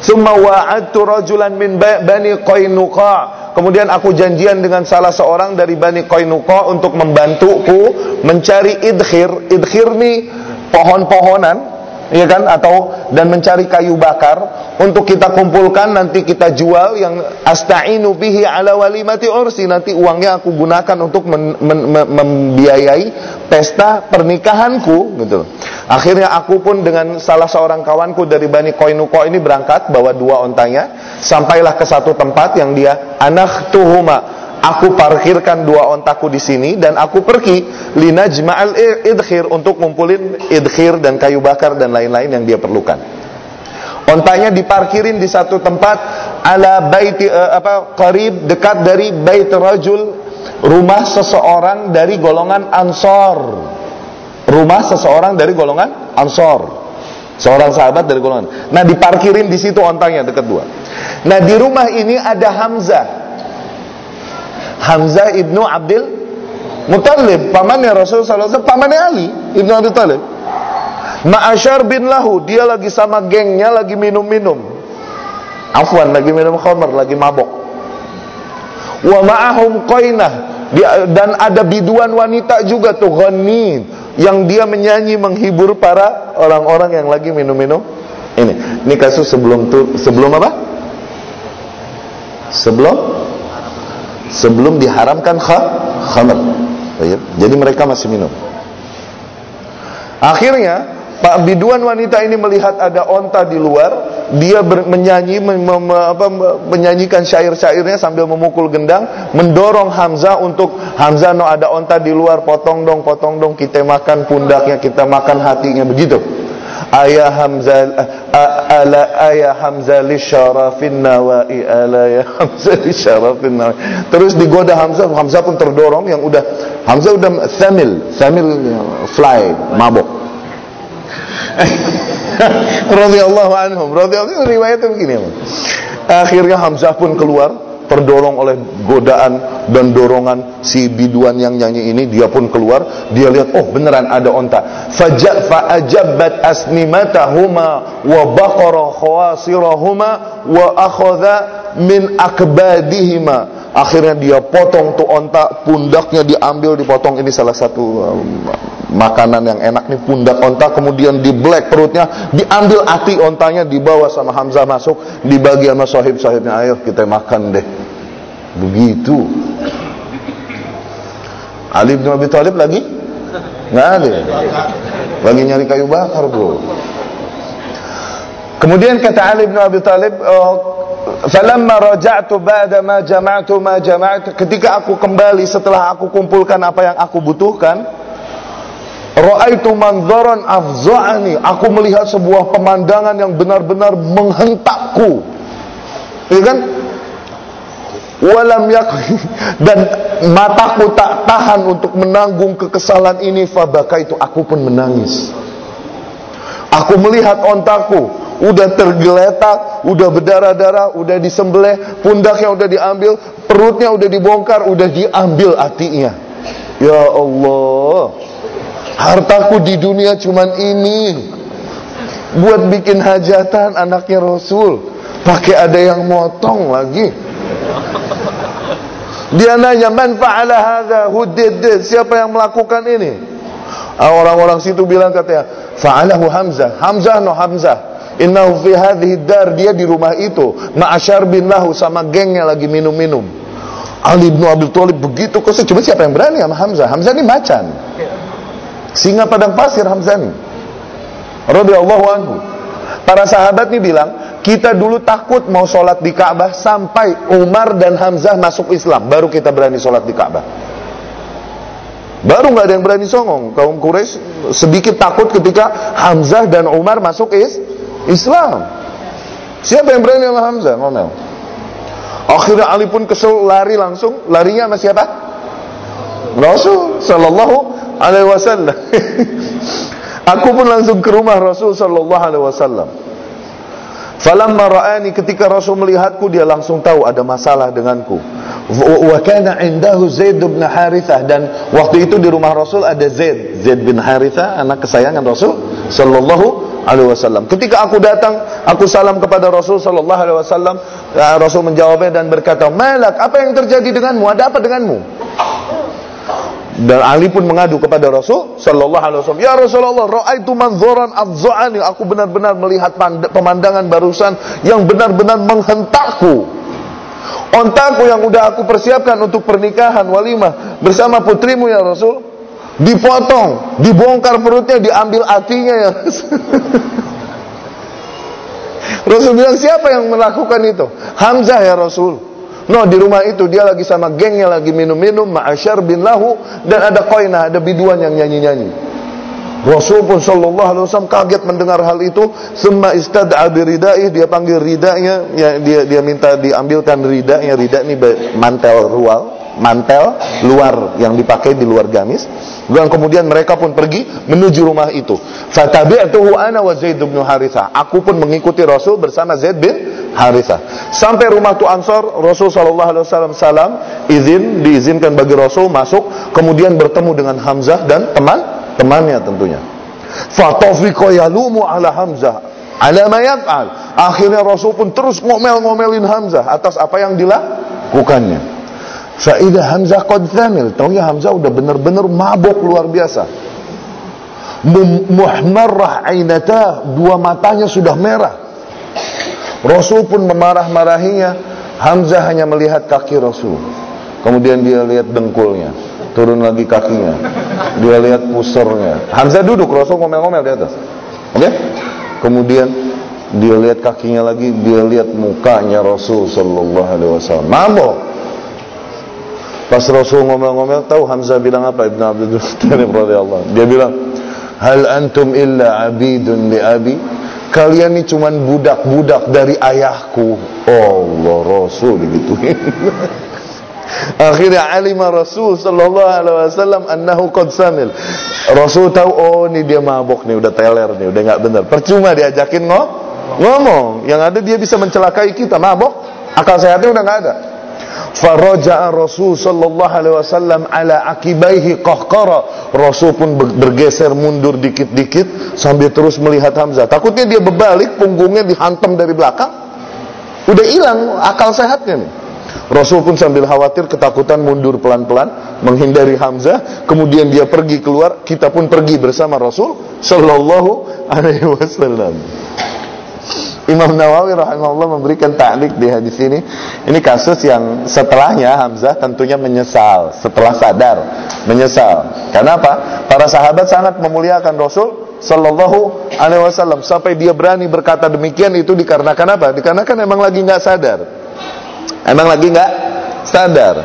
Speaker 1: Summa wa'adtu rajulan min bani Qainuqa Kemudian aku janjian dengan salah seorang dari Bani Qainuqa untuk membantuku mencari. Idkhir ini pohon-pohonan ya kan? Atau dan mencari kayu bakar untuk kita kumpulkan nanti kita jual yang asta'inu bihi ala walimati ursi nanti uangnya aku gunakan untuk men, men, men, membiayai pesta pernikahanku gitu. Akhirnya aku pun dengan salah seorang kawanku dari Bani Koinuko ini berangkat bawa dua ontanya sampailah ke satu tempat yang dia anak tuhuma aku parkirkan dua ontaku di sini dan aku pergi linajma'al idkhir untuk ngumpulin idkhir dan kayu bakar dan lain-lain yang dia perlukan. Ontanya diparkirin di satu tempat ala baiti uh, apa qarib dekat dari bait rajul rumah seseorang dari golongan Ansor. Rumah seseorang dari golongan Ansor. Seorang sahabat dari golongan. Nah, diparkirin di situ ontanya dekat dua. Nah, di rumah ini ada Hamzah. Hamzah ibnu Abdul Muttalib, pamannya Rasulullah SAW, pamannya Ali ibnu Abi Talib. Ma'asyar bin lahu, dia lagi sama gengnya lagi minum-minum. Afwan, lagi minum khamar, lagi mabok. Wa ma'ahum qainah, dan ada biduan wanita juga tuh ghanin yang dia menyanyi menghibur para orang-orang yang lagi minum-minum ini. Ini kasus sebelum tuh sebelum apa? Sebelum sebelum diharamkan khamr. Jadi mereka masih minum. Akhirnya Pak biduan wanita ini melihat ada onta di luar, dia ber, menyanyi apa, menyanyikan syair-syairnya sambil memukul gendang, mendorong Hamzah untuk Hamzah no ada onta di luar, potong dong, potong dong, kita makan pundaknya, kita makan hatinya begitu. Ayah Hamzah ala ayah Hamzah li syarafin nawai ala ya Hamzah li. Terus digoda Hamzah, Hamzah pun terdorong yang udah Hamzah udah thamil, thamil fly, mabok radhiyallahu anhum. Radhiyallahu riwayatnya begini. Akhirnya Hamzah pun keluar terdorong oleh godaan dan dorongan si biduan yang nyanyi ini dia pun keluar dia lihat oh beneran ada onta. Faja fa'ajabat asnimatahuma wa baqara khawasirahuma wa akhadha min akbadihima. Akhirnya dia potong tuh onta pundaknya diambil dipotong. Ini salah satu um, makanan yang enak nih pundak onta kemudian di black perutnya diambil hati ontanya dibawa sama Hamzah masuk dibagi sama sahib-sahibnya. Ayo kita makan deh. Begitu. Ali bin Abi Thalib lagi? Nggak ada lagi nyari kayu bakar bro. Kemudian kata Ali bin Abi Thalib oh, Falamma raja'tu ba'da ma jama'tu ma jama'tu. Ketika aku kembali setelah aku kumpulkan apa yang aku butuhkan Ra'aitu manzaran afza'ani. Aku melihat sebuah pemandangan yang benar-benar menghentakku. Ya kan? Walam dan mataku tak tahan untuk menanggung kekesalan ini fabaka itu aku pun menangis. Aku melihat ontaku udah tergeletak, udah berdarah-darah, udah disembelih, pundaknya udah diambil, perutnya udah dibongkar, udah diambil hatinya. Ya Allah. Hartaku di dunia cuman ini. Buat bikin hajatan anaknya Rasul. Pakai ada yang motong lagi. Dia nanya, "Man fa'ala hadza?" Hudid, siapa yang melakukan ini? Ah, orang-orang situ bilang katanya, "Fa'alahu Hamzah." Hamzah no Hamzah. Innahu fi hadhihi dar, dia di rumah itu, ma'asyar bin lahu sama gengnya lagi minum-minum. Ali bin Abi Thalib begitu kesel, cuma siapa yang berani sama Hamzah? Hamzah ini macan. Singa padang pasir Hamzani. Radhiyallahu anhu. Para sahabat ini bilang, kita dulu takut mau sholat di Ka'bah sampai Umar dan Hamzah masuk Islam, baru kita berani sholat di Ka'bah. Baru nggak ada yang berani songong. Kaum Quraisy sedikit takut ketika Hamzah dan Umar masuk is Islam. Siapa yang berani sama Hamzah? Ngomel. Akhirnya Ali pun kesel lari langsung. Larinya sama siapa? Rasul Sallallahu alaihi wasallam. Aku pun langsung ke rumah Rasul sallallahu alaihi wasallam. Falamma ra'ani ketika Rasul melihatku dia langsung tahu ada masalah denganku. Wa kana indahu Zaid bin Harithah dan waktu itu di rumah Rasul ada Zaid, Zaid bin Harithah anak kesayangan Rasul sallallahu alaihi wasallam. Ketika aku datang, aku salam kepada Rasul sallallahu alaihi wasallam. Ya, Rasul menjawabnya dan berkata, "Malak, apa yang terjadi denganmu? Ada apa denganmu?" Dan Ali pun mengadu kepada Rasul sallallahu alaihi wasallam, "Ya Rasulullah, raaitu manzaran adzani." Aku benar-benar melihat pemandangan barusan yang benar-benar menghentakku. Ontaku yang udah aku persiapkan untuk pernikahan walimah bersama putrimu ya Rasul, dipotong, dibongkar perutnya, diambil hatinya ya. Rasul bilang, "Siapa yang melakukan itu?" Hamzah ya Rasul.
Speaker 2: No, di rumah itu dia lagi sama gengnya lagi minum-minum, ma'asyar bin lahu dan ada koina, ada biduan yang nyanyi-nyanyi. Rasul pun sallallahu alaihi wasallam kaget mendengar hal itu, semua istad'a biridai, dia panggil ridanya, ya, dia dia minta diambilkan ridanya, rida ini mantel rual, mantel luar yang dipakai di luar gamis. Dan kemudian mereka pun pergi menuju rumah itu. Fatabi'tuhu ana wa Zaid bin Harithah. Aku pun mengikuti Rasul bersama Zaid bin Harithah. Sampai rumah tu Ansar, Rasul sallallahu alaihi wasallam salam, izin diizinkan bagi Rasul masuk, kemudian bertemu dengan Hamzah dan teman temannya tentunya. Fatafiqa yalumu ala Hamzah ala ma yaf'al. Akhirnya Rasul pun terus ngomel-ngomelin Hamzah atas apa yang dilakukannya. Faidah Hamzah qad thamil. ya Hamzah udah benar-benar mabuk luar biasa. Muhmarrah ainatah, dua matanya sudah merah. Rasul pun memarah-marahinya. Hamzah hanya melihat kaki Rasul. Kemudian dia lihat dengkulnya turun lagi kakinya dia lihat pusernya Hamzah duduk Rasul ngomel-ngomel di atas oke kemudian dia lihat kakinya lagi dia lihat mukanya Rasul sallallahu alaihi wasallam mabok pas Rasul ngomel-ngomel tahu Hamzah bilang apa Ibnu Abdul Muttalib radhiyallahu dia bilang hal antum illa abidun li abi kalian ini cuman budak-budak dari ayahku Allah Rasul digituin Akhirnya alima Rasul sallallahu alaihi wasallam annahu qad samil. Rasul tahu oh ini dia mabok nih, udah teler nih, udah nggak benar. Percuma diajakin ngomong. Ngomong, yang ada dia bisa mencelakai kita, mabok. Akal sehatnya udah nggak ada. Faraja'a Rasul sallallahu alaihi wasallam ala akibaihi qahqara. Rasul pun bergeser mundur dikit-dikit sambil terus melihat Hamzah. Takutnya dia berbalik, punggungnya dihantam dari belakang. Udah hilang akal sehatnya nih. Rasul pun sambil khawatir ketakutan mundur pelan-pelan menghindari Hamzah, kemudian dia pergi keluar, kita pun pergi bersama Rasul sallallahu alaihi wasallam. Imam Nawawi rahimahullah memberikan ta'liq di hadis ini. Ini kasus yang setelahnya Hamzah tentunya menyesal, setelah sadar menyesal. Kenapa? Para sahabat sangat memuliakan Rasul sallallahu alaihi wasallam sampai dia berani berkata demikian itu dikarenakan apa? Dikarenakan emang lagi nggak sadar. Emang lagi nggak sadar.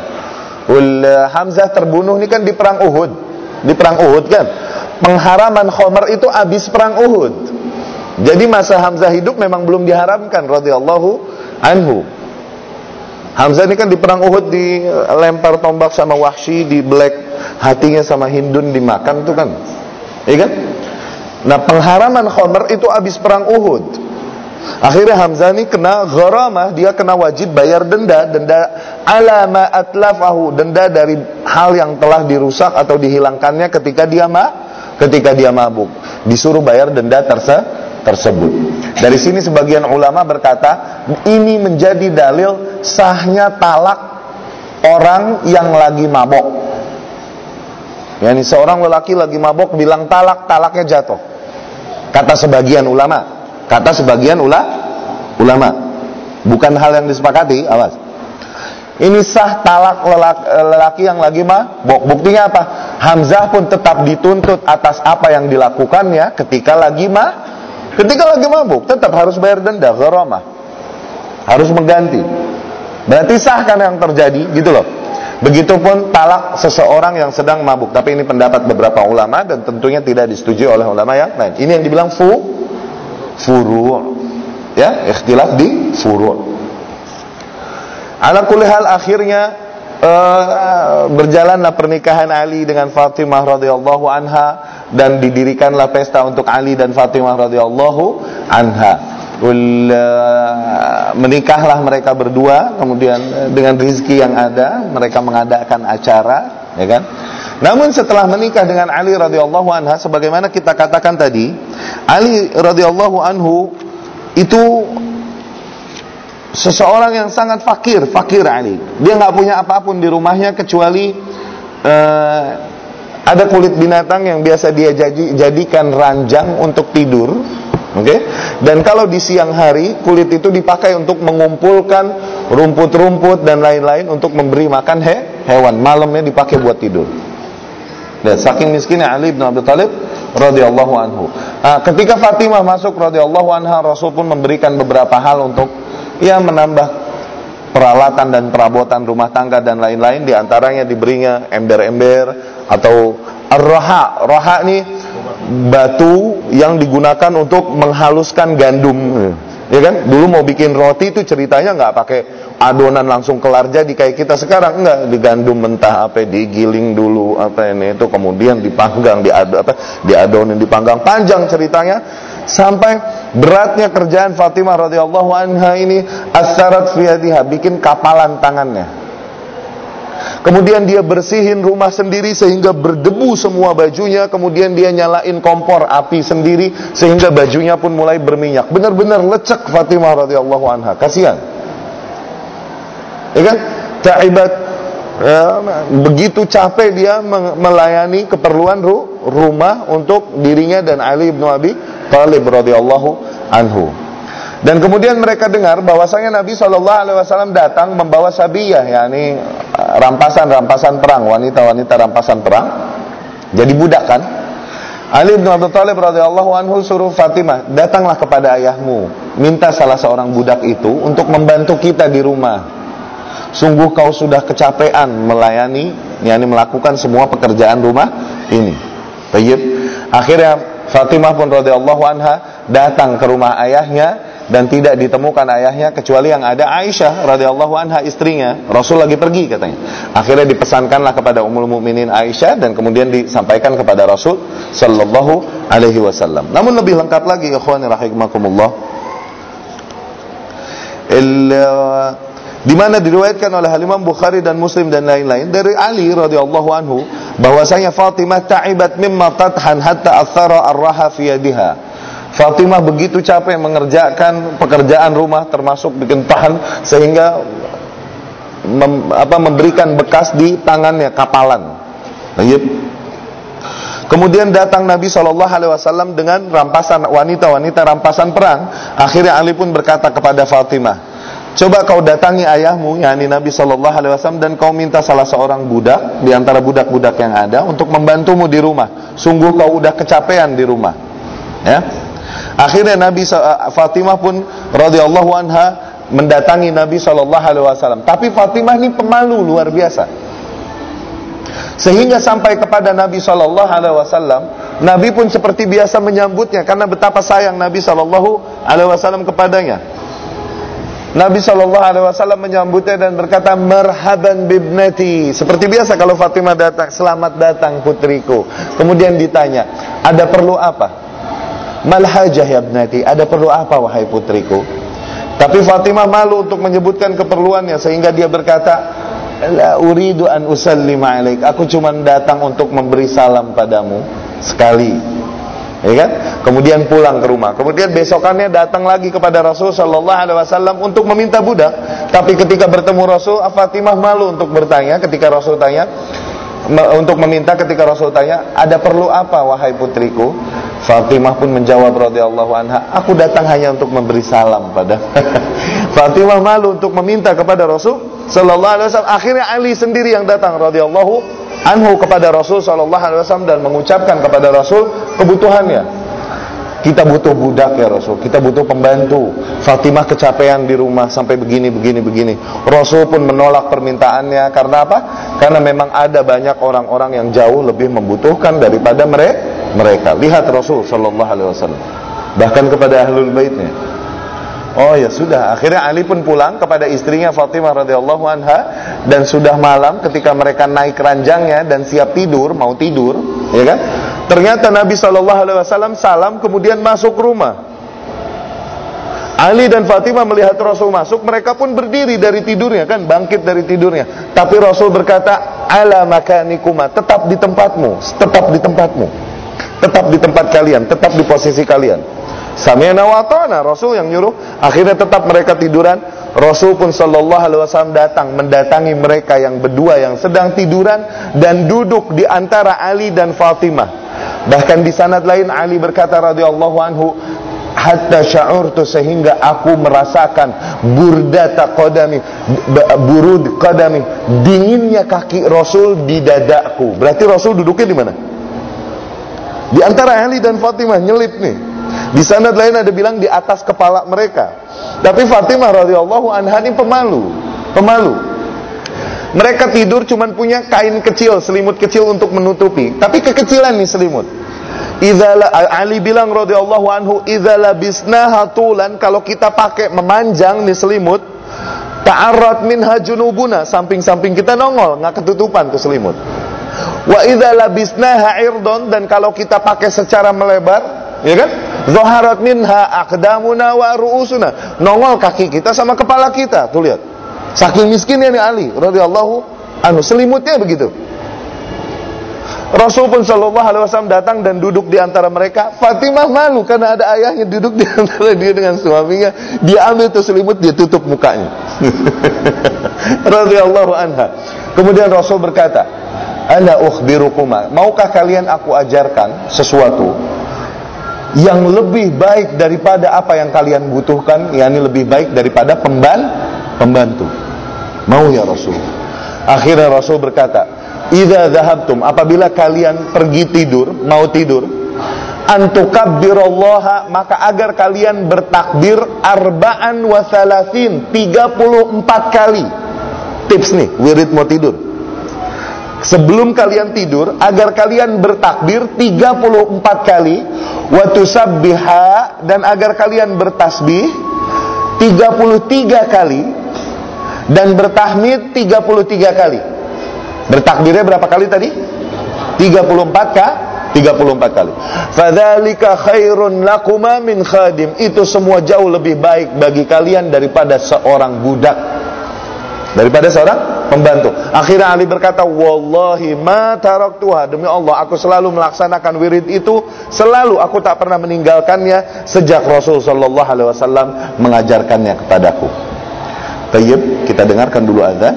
Speaker 2: Ul Hamzah terbunuh ini kan di perang Uhud. Di perang Uhud kan. Pengharaman Khomer itu habis perang Uhud. Jadi masa Hamzah hidup memang belum diharamkan radhiyallahu anhu. Hamzah ini kan di perang Uhud dilempar tombak sama Wahsy, black hatinya sama Hindun dimakan tuh kan. Iya kan? Nah, pengharaman Khomer itu habis perang Uhud. Akhirnya Hamzah ini kena gharamah, dia kena wajib bayar denda, denda alama atlafahu, denda dari hal yang telah dirusak atau dihilangkannya ketika dia ma, ketika dia mabuk. Disuruh bayar denda terse, tersebut. Dari sini sebagian ulama berkata, ini menjadi dalil sahnya talak orang yang lagi mabok. Yani seorang lelaki lagi mabok bilang talak, talaknya jatuh. Kata sebagian ulama. Kata sebagian ula, ulama. Bukan hal yang disepakati, awas. Ini sah talak lelaki, lelaki yang lagi mabok. Buktinya apa? Hamzah pun tetap dituntut atas apa yang dilakukannya ketika lagi mah ketika lagi mabuk, tetap harus bayar denda gharamah. Harus mengganti. Berarti sah kan yang terjadi gitu loh. Begitupun talak seseorang yang sedang mabuk. Tapi ini pendapat beberapa ulama dan tentunya tidak disetujui oleh ulama yang lain. Ini yang dibilang fu furu' ya ikhtilaf di furu' ala kulli hal akhirnya uh, berjalanlah pernikahan Ali dengan Fatimah radhiyallahu anha dan didirikanlah pesta untuk Ali dan Fatimah radhiyallahu anha. Ul, uh, menikahlah mereka berdua kemudian dengan rizki yang ada mereka mengadakan acara ya kan? Namun setelah menikah dengan Ali radhiyallahu anha sebagaimana kita katakan tadi, Ali radhiyallahu anhu itu seseorang yang sangat fakir, fakir Ali. Dia nggak punya apa pun di rumahnya kecuali uh, ada kulit binatang yang biasa dia jadikan ranjang untuk tidur. Oke. Okay? Dan kalau di siang hari kulit itu dipakai untuk mengumpulkan rumput-rumput dan lain-lain untuk memberi makan he hewan. Malamnya dipakai buat tidur. Dan saking miskinnya Ali bin Abi Thalib radhiyallahu anhu. Nah, ketika Fatimah masuk radhiyallahu anha, Rasul pun memberikan beberapa hal untuk ya menambah
Speaker 1: peralatan dan perabotan rumah tangga dan lain-lain di antaranya diberinya ember-ember atau roha roha ini batu yang digunakan untuk menghaluskan gandum. Ya kan? Dulu mau bikin roti itu ceritanya nggak pakai adonan langsung kelar jadi kayak kita sekarang. Enggak digandum mentah apa digiling dulu apa ini itu kemudian dipanggang diado apa diadonin dipanggang. Panjang ceritanya sampai beratnya kerjaan Fatimah radhiyallahu anha ini asarat fiadiha bikin kapalan tangannya Kemudian dia bersihin rumah sendiri sehingga berdebu semua bajunya. Kemudian dia nyalain kompor api sendiri sehingga bajunya pun mulai berminyak. Benar-benar lecek Fatimah radhiyallahu anha. Kasihan. Ya kan? Ta'ibat ya, begitu capek dia melayani keperluan ru, rumah untuk dirinya dan Ali bin Abi Thalib radhiyallahu anhu. Dan kemudian mereka dengar bahwasanya Nabi Shallallahu Alaihi Wasallam datang membawa sabiyah, yakni rampasan-rampasan perang, wanita-wanita rampasan perang. Jadi budak kan? Ali bin Abi Thalib radhiyallahu anhu suruh Fatimah, datanglah kepada ayahmu, minta salah seorang budak itu untuk membantu kita di rumah. Sungguh kau sudah kecapean melayani, yakni melakukan semua pekerjaan rumah ini. Tayyib. Akhirnya Fatimah pun radhiyallahu anha datang ke rumah ayahnya dan tidak ditemukan ayahnya kecuali yang ada Aisyah radhiyallahu anha istrinya. Rasul lagi pergi katanya. Akhirnya dipesankanlah kepada Ummul Mukminin Aisyah dan kemudian disampaikan kepada Rasul sallallahu alaihi wasallam. Namun lebih lengkap lagi ikhwani rahimakumullah. Di mana diriwayatkan oleh Imam Bukhari dan Muslim dan lain-lain dari Ali radhiyallahu anhu bahwasanya Fatimah ta'ibat mimma tathan hatta athara ar-raha fi yadiha. Fatimah begitu capek mengerjakan pekerjaan rumah termasuk bikin tahan sehingga mem, apa memberikan bekas di tangannya kapalan. Kemudian datang Nabi Shallallahu Alaihi Wasallam dengan rampasan wanita-wanita rampasan perang. Akhirnya Ali pun berkata kepada Fatimah, Coba kau datangi ayahmu, yakni Nabi Shallallahu Alaihi Wasallam dan kau minta salah seorang budak di antara budak-budak yang ada untuk membantumu di rumah. Sungguh kau udah kecapean di rumah. Ya. Akhirnya Nabi eh, Fatimah pun radhiyallahu anha mendatangi Nabi Shallallahu Alaihi Wasallam. Tapi Fatimah ini pemalu luar biasa. Sehingga sampai kepada Nabi Shallallahu Alaihi Wasallam, Nabi pun seperti biasa menyambutnya karena betapa sayang Nabi Shallallahu Alaihi Wasallam kepadanya. Nabi Shallallahu Alaihi Wasallam menyambutnya dan berkata merhaban bibnati. Seperti biasa kalau Fatimah datang, selamat datang putriku. Kemudian ditanya, ada perlu apa? Malhajah ya bnati, ada perlu apa wahai putriku? Tapi Fatimah malu untuk menyebutkan keperluannya sehingga dia berkata, La uridu an usallima alaik. Aku cuma datang untuk memberi salam padamu sekali ya kan? Kemudian pulang ke rumah. Kemudian besokannya datang lagi kepada Rasul Shallallahu Alaihi Wasallam untuk meminta budak. Tapi ketika bertemu Rasul, Fatimah malu untuk bertanya. Ketika Rasul tanya, untuk meminta ketika Rasul tanya, ada perlu apa wahai putriku? Fatimah pun menjawab radhiyallahu anha, aku datang hanya untuk memberi salam pada. Fatimah malu untuk meminta kepada Rasul sallallahu alaihi wasallam. Akhirnya Ali sendiri yang datang radhiyallahu anhu kepada Rasul sallallahu alaihi wasallam dan mengucapkan kepada Rasul kebutuhannya. Kita butuh budak ya Rasul, kita butuh pembantu. Fatimah kecapean di rumah sampai begini begini begini. Rasul pun menolak permintaannya karena apa? Karena memang ada banyak orang-orang yang jauh lebih membutuhkan daripada mereka. Lihat Rasul sallallahu alaihi wasallam. Bahkan kepada ahlul baitnya. Oh ya sudah, akhirnya Ali pun pulang kepada istrinya Fatimah radhiyallahu anha dan sudah malam ketika mereka naik ranjangnya dan siap tidur, mau tidur, ya kan? Ternyata Nabi wasallam salam kemudian masuk rumah. Ali dan Fatimah melihat Rasul masuk, mereka pun berdiri dari tidurnya kan, bangkit dari tidurnya. Tapi Rasul berkata, "Ala makanikuma, tetap di tempatmu, tetap di tempatmu. Tetap di tempat kalian, tetap di posisi kalian." Sami'na wa ta'na Rasul yang nyuruh. Akhirnya tetap mereka tiduran. Rasul pun sallallahu alaihi wasallam datang mendatangi mereka yang berdua yang sedang tiduran dan duduk di antara Ali dan Fatimah. Bahkan di sanad lain Ali berkata radhiyallahu anhu hatta sya'urtu sehingga aku merasakan burdata qadami burud qadami dinginnya kaki Rasul di dadaku. Berarti Rasul duduknya di mana? Di antara Ali dan Fatimah nyelip nih di sana lain ada bilang di atas kepala mereka. Tapi Fatimah radhiyallahu anha ini pemalu.
Speaker 2: Pemalu. Mereka tidur cuman punya kain kecil, selimut kecil untuk menutupi. Tapi kekecilan nih selimut. Idza Ali bilang radhiyallahu anhu, "Idza labisnaha tulan," kalau kita pakai memanjang nih selimut, ta'arrat minha junubuna, samping-samping kita nongol, nggak ketutupan tuh selimut. Wa idza labisnaha irdon dan kalau kita pakai secara melebar, ya kan? Zaharat minha aqdamuna wa ru'usuna. Nongol kaki kita sama kepala kita. Tuh lihat. Saking miskinnya nih Ali radhiyallahu anhu selimutnya begitu. Rasul pun Shallallahu Alaihi Wasallam datang dan duduk di antara mereka. Fatimah malu karena ada ayahnya duduk di antara dia dengan suaminya. Dia ambil tuh selimut, dia tutup mukanya. Radhiyallahu anha. Kemudian Rasul berkata, Ana ukhbirukuma, maukah kalian aku ajarkan sesuatu yang lebih baik daripada apa yang kalian butuhkan, yakni lebih baik daripada pemban pembantu. Mau ya Rasul. Akhirnya Rasul berkata, "Idza dhahabtum apabila kalian pergi tidur, mau tidur, antukabbirullaha maka agar kalian bertakbir arba'an wa salasin 34 kali. Tips nih, wirid mau tidur. Sebelum kalian tidur agar kalian bertakbir 34 kali wa tusabbiha dan agar kalian bertasbih 33 kali dan bertahmid 33 kali. Bertakbirnya berapa kali tadi? 34 kah? 34 kali. Fadzalika khairun lakuma min khadim. Itu semua jauh lebih baik bagi kalian daripada seorang budak. Daripada seorang pembantu. Akhirnya Ali berkata, "Wallahi ma taraktuha." Demi Allah, aku selalu melaksanakan wirid itu, selalu aku tak pernah meninggalkannya sejak Rasul sallallahu alaihi wasallam mengajarkannya kepadaku. Tayyib, kita dengarkan dulu azan.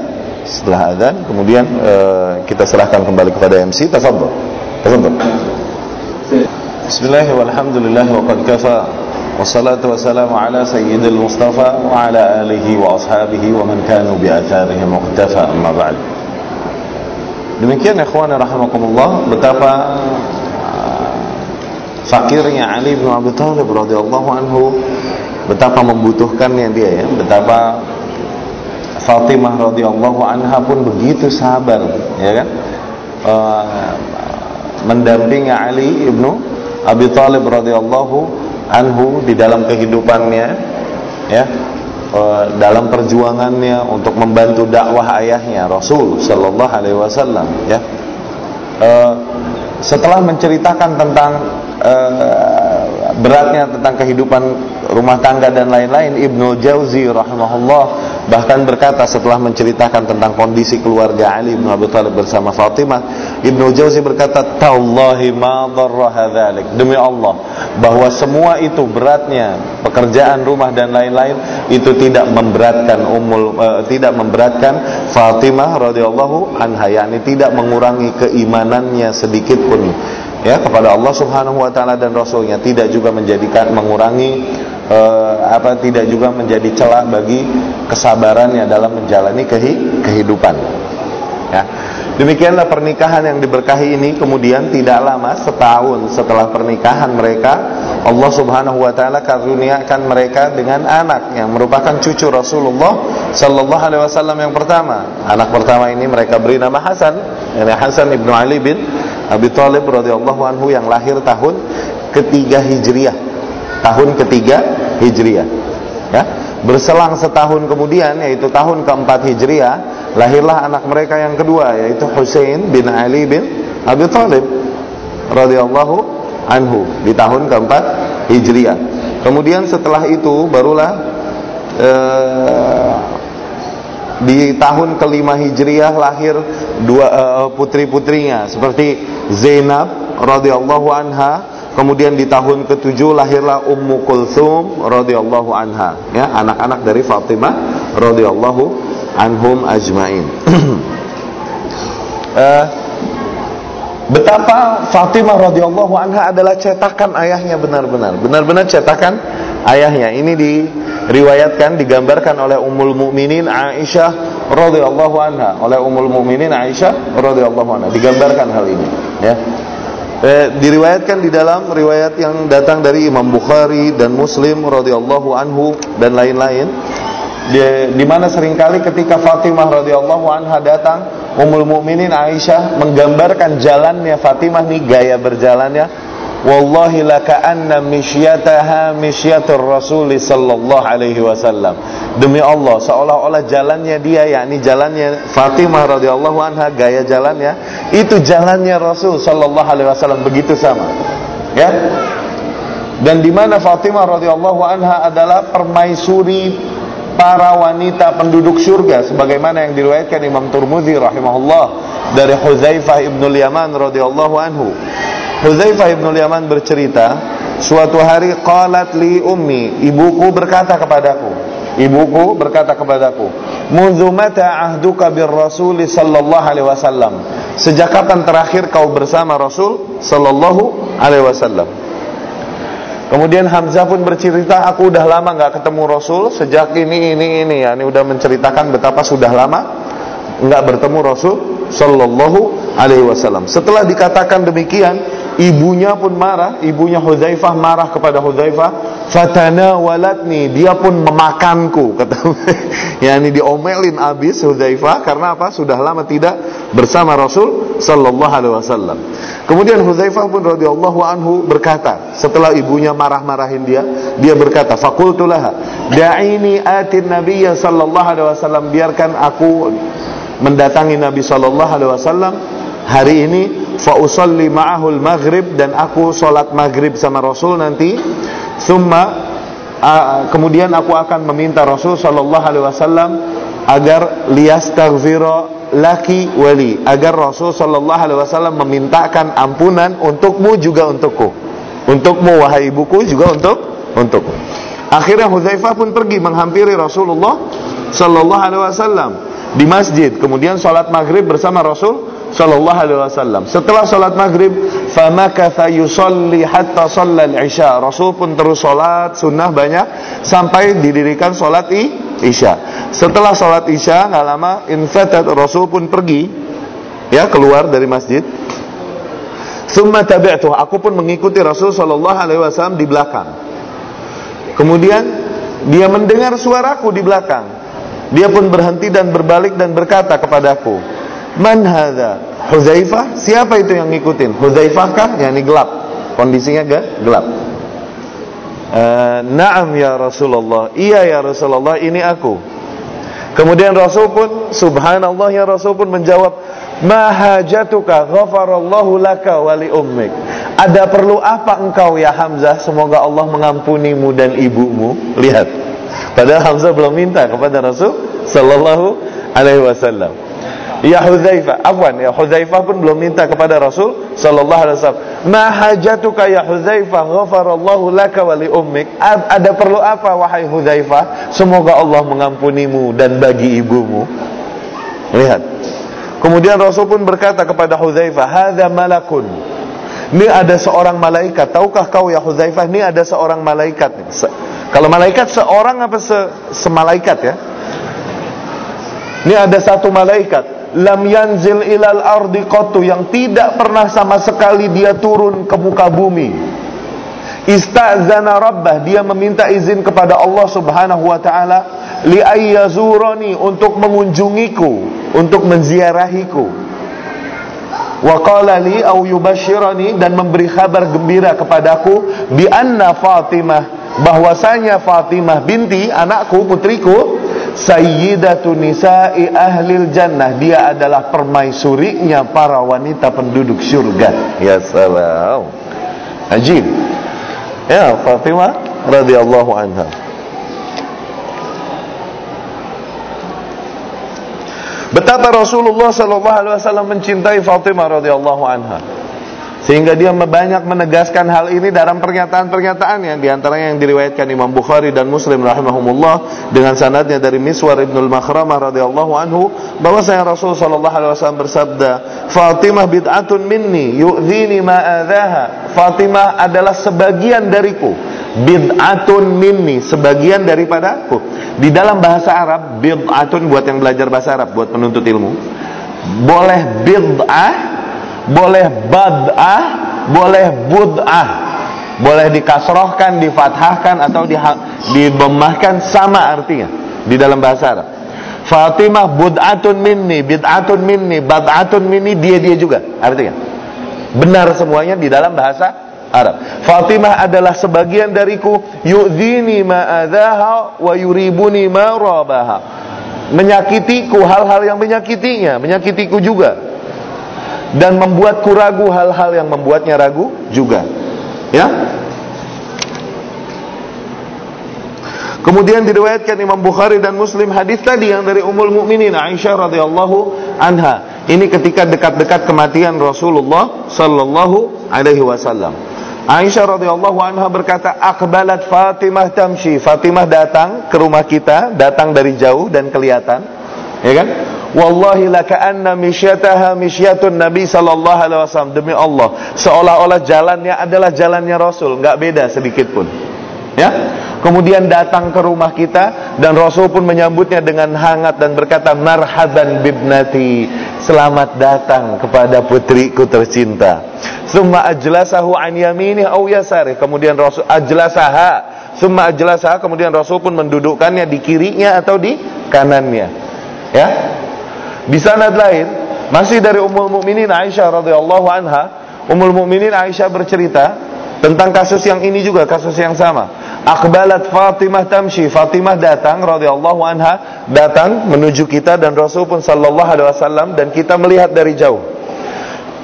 Speaker 2: Setelah azan, kemudian uh, kita serahkan kembali kepada MC. Tafadhol. Tafadhol. Bismillah walhamdulillah wa kafa wassalatu wassalamu ala sayyidil mustafa wa ala alihi wa ashabihi wa man kanu bi atharihim muqtafa amma ba'd. Demikian ikhwan rahimakumullah betapa fakirnya Ali bin Abi Thalib radhiyallahu anhu betapa membutuhkannya dia ya betapa Fatimah radhiyallahu anha pun begitu sabar, ya kan? Uh, mendampingi Ali ibnu Abi Thalib radhiyallahu anhu di dalam kehidupannya, ya, uh, dalam perjuangannya untuk membantu dakwah ayahnya Rasul Shallallahu Alaihi Wasallam, ya. Uh, setelah menceritakan tentang uh, beratnya tentang kehidupan rumah tangga dan lain-lain Ibnu Jauzi rahimahullah bahkan berkata setelah menceritakan tentang kondisi keluarga Ali bin Abi Thalib bersama Fatimah Ibnu Jauzi berkata tallahi ma dharra demi Allah bahwa semua itu beratnya pekerjaan rumah dan lain-lain itu tidak memberatkan umul uh, tidak memberatkan Fatimah radhiyallahu anha yakni tidak mengurangi keimanannya sedikit pun ya kepada Allah Subhanahu wa taala dan rasulnya. Tidak juga menjadikan mengurangi eh, apa tidak juga menjadi celah bagi kesabarannya dalam menjalani kehidupan. Ya demikianlah pernikahan yang diberkahi ini kemudian tidak lama setahun setelah pernikahan mereka Allah Subhanahu wa taala karuniakan mereka dengan anak yang merupakan cucu Rasulullah sallallahu alaihi wasallam yang pertama anak pertama ini mereka beri nama Hasan ini Hasan ibnu Ali bin Abi Thalib radhiyallahu anhu yang lahir tahun ketiga Hijriah. Tahun ketiga Hijriah. Ya. Berselang setahun kemudian yaitu tahun keempat Hijriah, lahirlah anak mereka yang kedua yaitu Husain bin Ali bin Abi Thalib radhiyallahu anhu di tahun keempat Hijriah. Kemudian setelah itu barulah eh, di tahun kelima Hijriah lahir dua uh, putri-putrinya seperti Zainab radhiyallahu anha kemudian di tahun ketujuh lahirlah Ummu Kulthum radhiyallahu anha. Ya anak-anak dari Fatimah radhiyallahu anhum ajmain. Uh, betapa Fatimah radhiyallahu anha adalah cetakan ayahnya benar-benar. Benar-benar cetakan ayahnya. Ini di riwayatkan digambarkan oleh Ummul Mukminin Aisyah radhiyallahu anha. Oleh Ummul Mukminin Aisyah radhiyallahu anha. Digambarkan hal ini ya eh, diriwayatkan di dalam riwayat yang datang dari Imam Bukhari dan Muslim radhiyallahu anhu dan lain-lain.
Speaker 1: Di, di mana sering kali ketika Fatimah radhiyallahu anha datang, Ummul Mukminin Aisyah menggambarkan jalannya Fatimah nih gaya berjalannya Wallahi laka'anna mishyataha mishyatur Rasul sallallahu alaihi wasallam. Demi Allah, seolah-olah jalannya dia yakni jalannya Fatimah radhiyallahu anha gaya jalannya itu jalannya Rasul sallallahu alaihi wasallam begitu sama. Ya. Dan di mana Fatimah radhiyallahu anha adalah permaisuri para wanita penduduk surga sebagaimana yang diriwayatkan Imam Turmudi rahimahullah dari Huzaifah ibn Yaman radhiyallahu anhu Hudzaifah ibn Yaman bercerita, suatu hari qalat li ummi, ibuku berkata kepadaku, ibuku berkata kepadaku, "Mundu mata ahduka bir Rasul sallallahu alaihi wasallam?" Sejak kapan terakhir kau bersama Rasul sallallahu alaihi wasallam? Kemudian Hamzah pun bercerita, aku udah lama nggak ketemu Rasul sejak ini ini ini ya. Ini udah menceritakan betapa sudah lama nggak bertemu Rasul Sallallahu Alaihi Wasallam. Setelah dikatakan demikian, Ibunya pun marah, ibunya Hudzaifah marah kepada Hudzaifah, "Fatana walatni," dia pun memakanku, kata. yakni diomelin abis Hudzaifah karena apa? Sudah lama tidak bersama Rasul sallallahu alaihi wasallam. Kemudian Hudzaifah pun radhiyallahu anhu berkata, setelah ibunya marah-marahin dia, dia berkata, "Faqultu laha, da'ini atin nabiyya sallallahu alaihi wasallam, biarkan aku mendatangi Nabi sallallahu alaihi wasallam hari ini fa usalli ma'ahul maghrib dan aku salat maghrib sama Rasul nanti. Summa kemudian aku akan meminta Rasul sallallahu alaihi wasallam agar liyastaghfira laki wali agar Rasul sallallahu alaihi wasallam memintakan ampunan untukmu juga untukku. Untukmu wahai ibuku juga untuk untukku. Akhirnya Hudzaifah pun pergi menghampiri Rasulullah sallallahu alaihi wasallam di masjid. Kemudian salat maghrib bersama Rasul sallallahu alaihi wasallam. Setelah salat maghrib, famakatha yusalli hatta shallal isya. Rasul pun terus salat sunnah banyak sampai didirikan salat isya. Setelah salat isya nggak lama infatat Rasul pun pergi ya keluar dari masjid. Summa tabi'tuh, aku pun mengikuti Rasul sallallahu alaihi wasallam di belakang. Kemudian dia mendengar suaraku di belakang. Dia pun berhenti dan berbalik dan berkata kepadaku, Man hadha? Huzaifah? Siapa itu yang ngikutin? Huzaifah kah? Yang ini gelap. Kondisinya gak? gelap. Uh, Naam ya Rasulullah. Iya ya Rasulullah, ini aku. Kemudian Rasul pun subhanallah ya Rasul pun menjawab, "Ma hajatuka ghafarallahu laka wa li ummik." Ada perlu apa engkau ya Hamzah? Semoga Allah mengampunimu dan ibumu. Lihat. Padahal Hamzah belum minta kepada Rasul sallallahu alaihi wasallam. Ya Hudzaifah, afwan ya Hudzaifah pun belum minta kepada Rasul sallallahu alaihi wasallam. Ma hajatuka ya Hudzaifah, ghafarallahu laka wa li ummik. Ada perlu apa wahai Hudzaifah? Semoga Allah mengampunimu dan bagi ibumu. Lihat. Kemudian Rasul pun berkata kepada Hudzaifah, "Hadza malakun." Ini ada seorang malaikat. Tahukah kau ya Hudzaifah, ini ada seorang malaikat. Kalau malaikat seorang apa se semalaikat ya? Ini ada satu malaikat lam yanzil ilal ardi qattu yang tidak pernah sama sekali dia turun ke muka bumi. Istazana rabbah dia meminta izin kepada Allah Subhanahu wa taala li ayyazurani untuk mengunjungiku, untuk menziarahiku. Wa qala li au yubashirani dan memberi kabar gembira kepadaku bi anna Fatimah bahwasanya Fatimah binti anakku putriku Sayyidatu nisa'i ahlil jannah. Dia adalah permaisurinya para wanita penduduk surga Ya salam. Ajib. Ya Fatimah radhiyallahu anha. Betapa Rasulullah sallallahu alaihi wasallam mencintai Fatimah radhiyallahu anha sehingga dia banyak menegaskan hal ini dalam pernyataan-pernyataannya di antaranya yang diriwayatkan Imam Bukhari dan Muslim rahimahumullah dengan sanadnya dari Miswar Ibnul Makhramah radhiyallahu anhu bahwa saya Rasul sallallahu alaihi wasallam bersabda, "Fatimah bid'atun minni yu'dhini ma adzaha." Fatimah adalah sebagian dariku. Bid'atun minni, sebagian daripada aku. Di dalam bahasa Arab, bid'atun buat yang belajar bahasa Arab, buat penuntut ilmu. Boleh bid'ah boleh bad'ah, boleh bud'ah. Boleh dikasrohkan, difathahkan atau dibemahkan sama artinya. di dalam bahasa Arab. Fatimah bud'atun minni, bid'atun minni, bad'atun minni, dia-dia juga. Artinya benar semuanya di dalam bahasa Arab. Fatimah adalah sebagian dariku, yu'dhini ma'adhaha wa yuribuni ma rabaha. Menyakitiku hal-hal yang menyakitinya, menyakitiku juga. Dan membuatku ragu hal-hal yang membuatnya ragu juga. Ya, Kemudian diriwayatkan Imam Bukhari dan Muslim hadis tadi yang dari Ummul Mukminin Aisyah radhiyallahu anha. Ini ketika dekat-dekat kematian Rasulullah sallallahu alaihi wasallam. Aisyah radhiyallahu anha berkata, "Aqbalat Fatimah tamshi." Fatimah datang ke rumah kita, datang dari jauh dan kelihatan. Ya kan? Wallahi laka'anna misyataha misyatun Nabi sallallahu alaihi wasallam. Demi Allah, seolah-olah jalannya adalah jalannya Rasul, enggak beda sedikit pun. Ya. Kemudian datang ke rumah kita dan Rasul pun menyambutnya dengan hangat dan berkata, "Marhaban bibnati." Selamat datang kepada putriku tercinta. Summa ajlasahu an yamini aw yasari. Kemudian Rasul ajlasaha, summa ajlasaha, kemudian Rasul pun mendudukkannya di kirinya atau di kanannya. Ya. Di sanad lain masih dari Ummul Mukminin Aisyah radhiyallahu anha, Ummul Mukminin Aisyah bercerita tentang kasus yang ini juga kasus yang sama. Akbalat Fatimah tamshi. Fatimah datang radhiyallahu anha datang menuju kita dan Rasul pun sallallahu alaihi wasallam dan kita melihat dari jauh.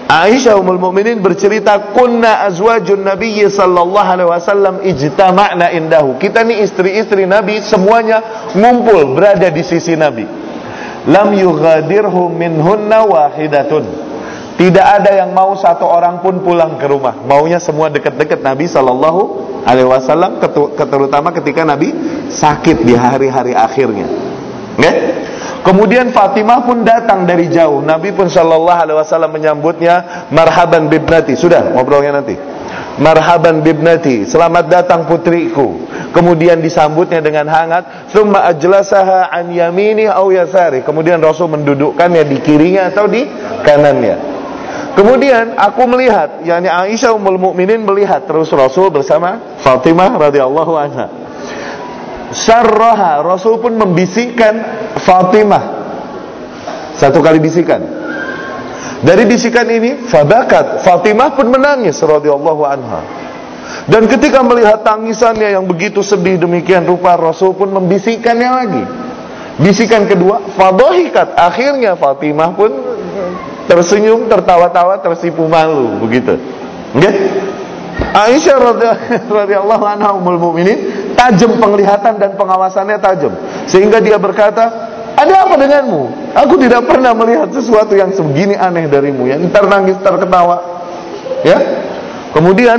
Speaker 1: Aisyah Ummul Mukminin bercerita kunna azwajun Nabi sallallahu alaihi wasallam ijtama'na indahu. Kita ni istri-istri Nabi semuanya ngumpul berada di sisi Nabi. Lam yughadirhum minhunna wahidatun. Tidak ada yang mau satu orang pun pulang ke rumah. Maunya semua dekat-dekat Nabi Shallallahu Alaihi Wasallam, terutama ketika Nabi sakit di hari-hari akhirnya. Okay? Kemudian Fatimah pun datang dari jauh. Nabi pun Shallallahu Alaihi Wasallam menyambutnya, marhaban bibnati. Sudah ngobrolnya nanti. Marhaban bibnati, selamat datang putriku. Kemudian disambutnya dengan hangat, thumma ajlasaha an yamini au yasari. Kemudian Rasul mendudukkannya di kirinya atau di kanannya. Kemudian aku melihat, yakni Aisyah Ummul Mukminin melihat terus Rasul bersama Fatimah radhiyallahu anha. Syarraha, Rasul pun membisikkan Fatimah. Satu kali bisikan. Dari bisikan ini, fabakat, Fatimah pun menangis radhiyallahu anha. Dan ketika melihat tangisannya yang begitu sedih demikian rupa, Rasul pun membisikkannya lagi. Bisikan kedua, fadohikat. Akhirnya Fatimah pun tersenyum, tertawa-tawa, tersipu malu, begitu. Okay? Aisyah radhiyallahu anha ummul mukminin tajam penglihatan dan pengawasannya tajam sehingga dia berkata, "Ada apa denganmu? Aku tidak pernah melihat sesuatu yang sebegini aneh darimu." Yang ternangis, terketawa. Ya. Kemudian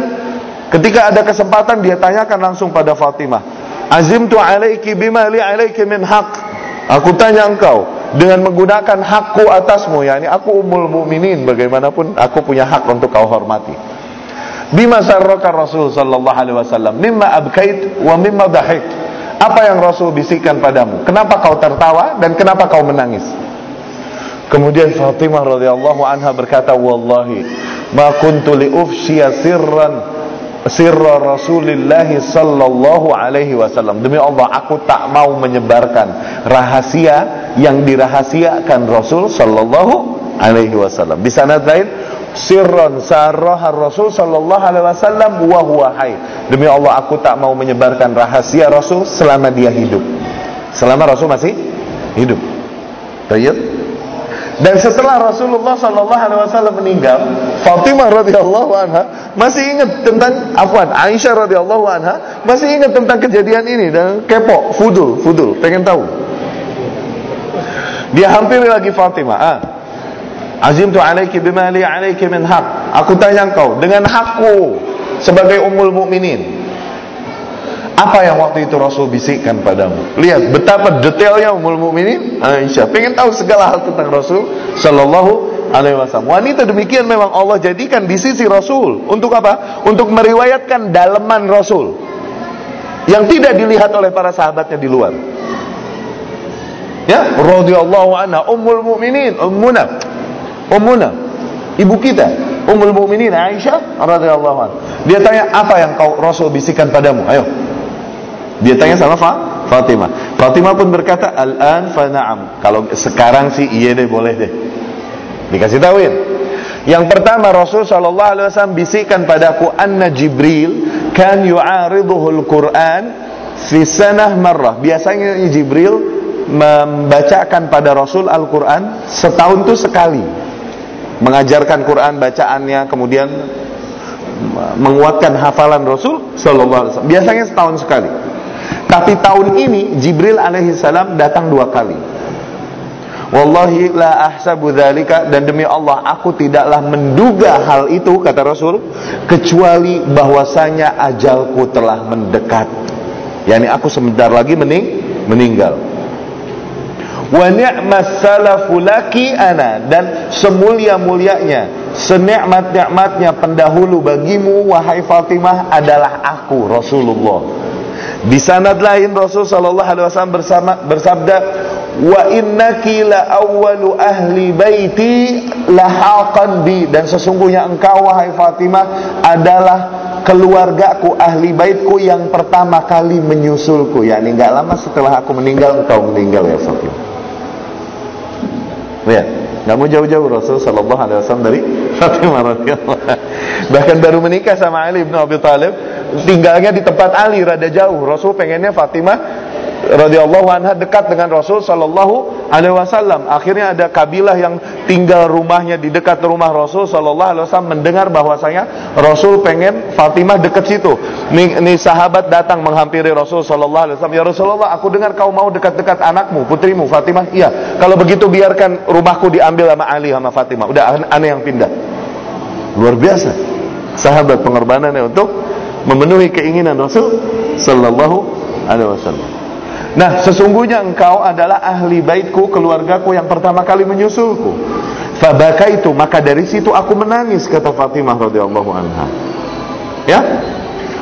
Speaker 1: ketika ada kesempatan dia tanyakan langsung pada Fatimah, "Azimtu alaiki bima li alaiki min haq?" Aku tanya engkau, dengan menggunakan hakku atasmu yakni aku umul mukminin bagaimanapun aku punya hak untuk kau hormati bima sarraka rasul sallallahu alaihi wasallam mimma abkait wa mimma dahik apa yang rasul bisikan padamu kenapa kau tertawa dan kenapa kau menangis kemudian Fatimah radhiyallahu anha berkata wallahi ma kuntu li ufshiya sirran sirra Rasulullah sallallahu alaihi wasallam. Demi Allah aku tak mau menyebarkan rahasia yang dirahasiakan Rasul sallallahu alaihi wasallam. Di sana lain sirran sarraha Rasul sallallahu alaihi wasallam wa huwa hayy. Demi Allah aku tak mau menyebarkan rahasia Rasul selama dia hidup. Selama Rasul masih hidup. Baik? Dan setelah Rasulullah Sallallahu Alaihi Wasallam meninggal, Fatimah radhiyallahu anha masih ingat tentang afwan Aisyah radhiyallahu anha masih ingat tentang kejadian ini dan kepo, fudul, fudul, pengen tahu. Dia hampir lagi Fatimah. Ah, Azim tu alaiki bima li alaiki min hak. Aku tanya kau dengan hakku sebagai ummul mukminin. Apa yang waktu itu Rasul bisikkan padamu? Lihat betapa detailnya Ummul Mukminin Aisyah. Pengen tahu segala hal tentang Rasul sallallahu alaihi wasallam. Wanita demikian memang Allah jadikan di sisi Rasul. Untuk apa? Untuk meriwayatkan daleman Rasul. Yang tidak dilihat oleh para sahabatnya di luar. Ya, radhiyallahu anha Ummul Mukminin, Ummuna. Ummuna. Ibu kita, Ummul Mukminin Aisyah radhiyallahu anha. Dia tanya, "Apa yang kau Rasul bisikan padamu?" Ayo, dia tanya sama Fa Fatimah. Fatimah pun berkata, "Al-an fa na'am." Kalau sekarang sih iya deh, boleh deh. Dikasih tahuin. Yang pertama Rasul sallallahu alaihi wasallam bisikkan padaku anna Jibril kan yu'ariduhul Quran fi sanah marrah. Biasanya Jibril membacakan pada Rasul Al-Quran setahun itu sekali. Mengajarkan Quran bacaannya, kemudian menguatkan hafalan Rasul sallallahu alaihi wasallam. Biasanya setahun sekali. Tapi tahun ini Jibril alaihi salam datang dua kali. Wallahi la ahsabu dzalika dan demi Allah aku tidaklah menduga hal itu kata Rasul kecuali bahwasanya ajalku telah mendekat. Yani aku sebentar lagi mening meninggal. Wa ni'mas salafu laki ana. Dan semulia-mulianya senikmat-nikmatnya pendahulu bagimu wahai Fatimah adalah aku Rasulullah. Di sanad lain Rasul sallallahu alaihi wasallam bersama bersabda wa innaki la awwalu ahli baiti lahaqan bi. Dan sesungguhnya engkau wahai Fatimah adalah keluargaku ahli baitku yang pertama kali menyusulku. Yakni enggak lama setelah aku meninggal engkau meninggal ya Fatimah ya nggak mau jauh-jauh Rasul Shallallahu Alaihi Wasallam dari Fatimah radhiyallahu bahkan baru menikah sama Ali bin Abi Thalib tinggalnya di tempat Ali rada jauh. Rasul pengennya Fatimah radhiyallahu anha dekat dengan Rasul sallallahu alaihi wasallam. Akhirnya ada kabilah yang tinggal rumahnya di dekat rumah Rasul sallallahu alaihi wasallam mendengar bahwasanya Rasul pengen Fatimah dekat situ. Nih, nih sahabat datang menghampiri Rasul sallallahu alaihi wasallam, "Ya Rasulullah, aku dengar kau mau dekat-dekat anakmu, putrimu Fatimah." "Iya." "Kalau begitu biarkan rumahku diambil sama Ali sama Fatimah." Udah aneh yang pindah. Luar biasa. Sahabat pengorbanannya untuk memenuhi keinginan Rasul sallallahu alaihi wasallam. Nah, sesungguhnya engkau adalah ahli baitku, keluargaku yang pertama kali menyusulku. Fabaka itu, maka dari situ aku menangis kata Fatimah radhiyallahu anha. Ya.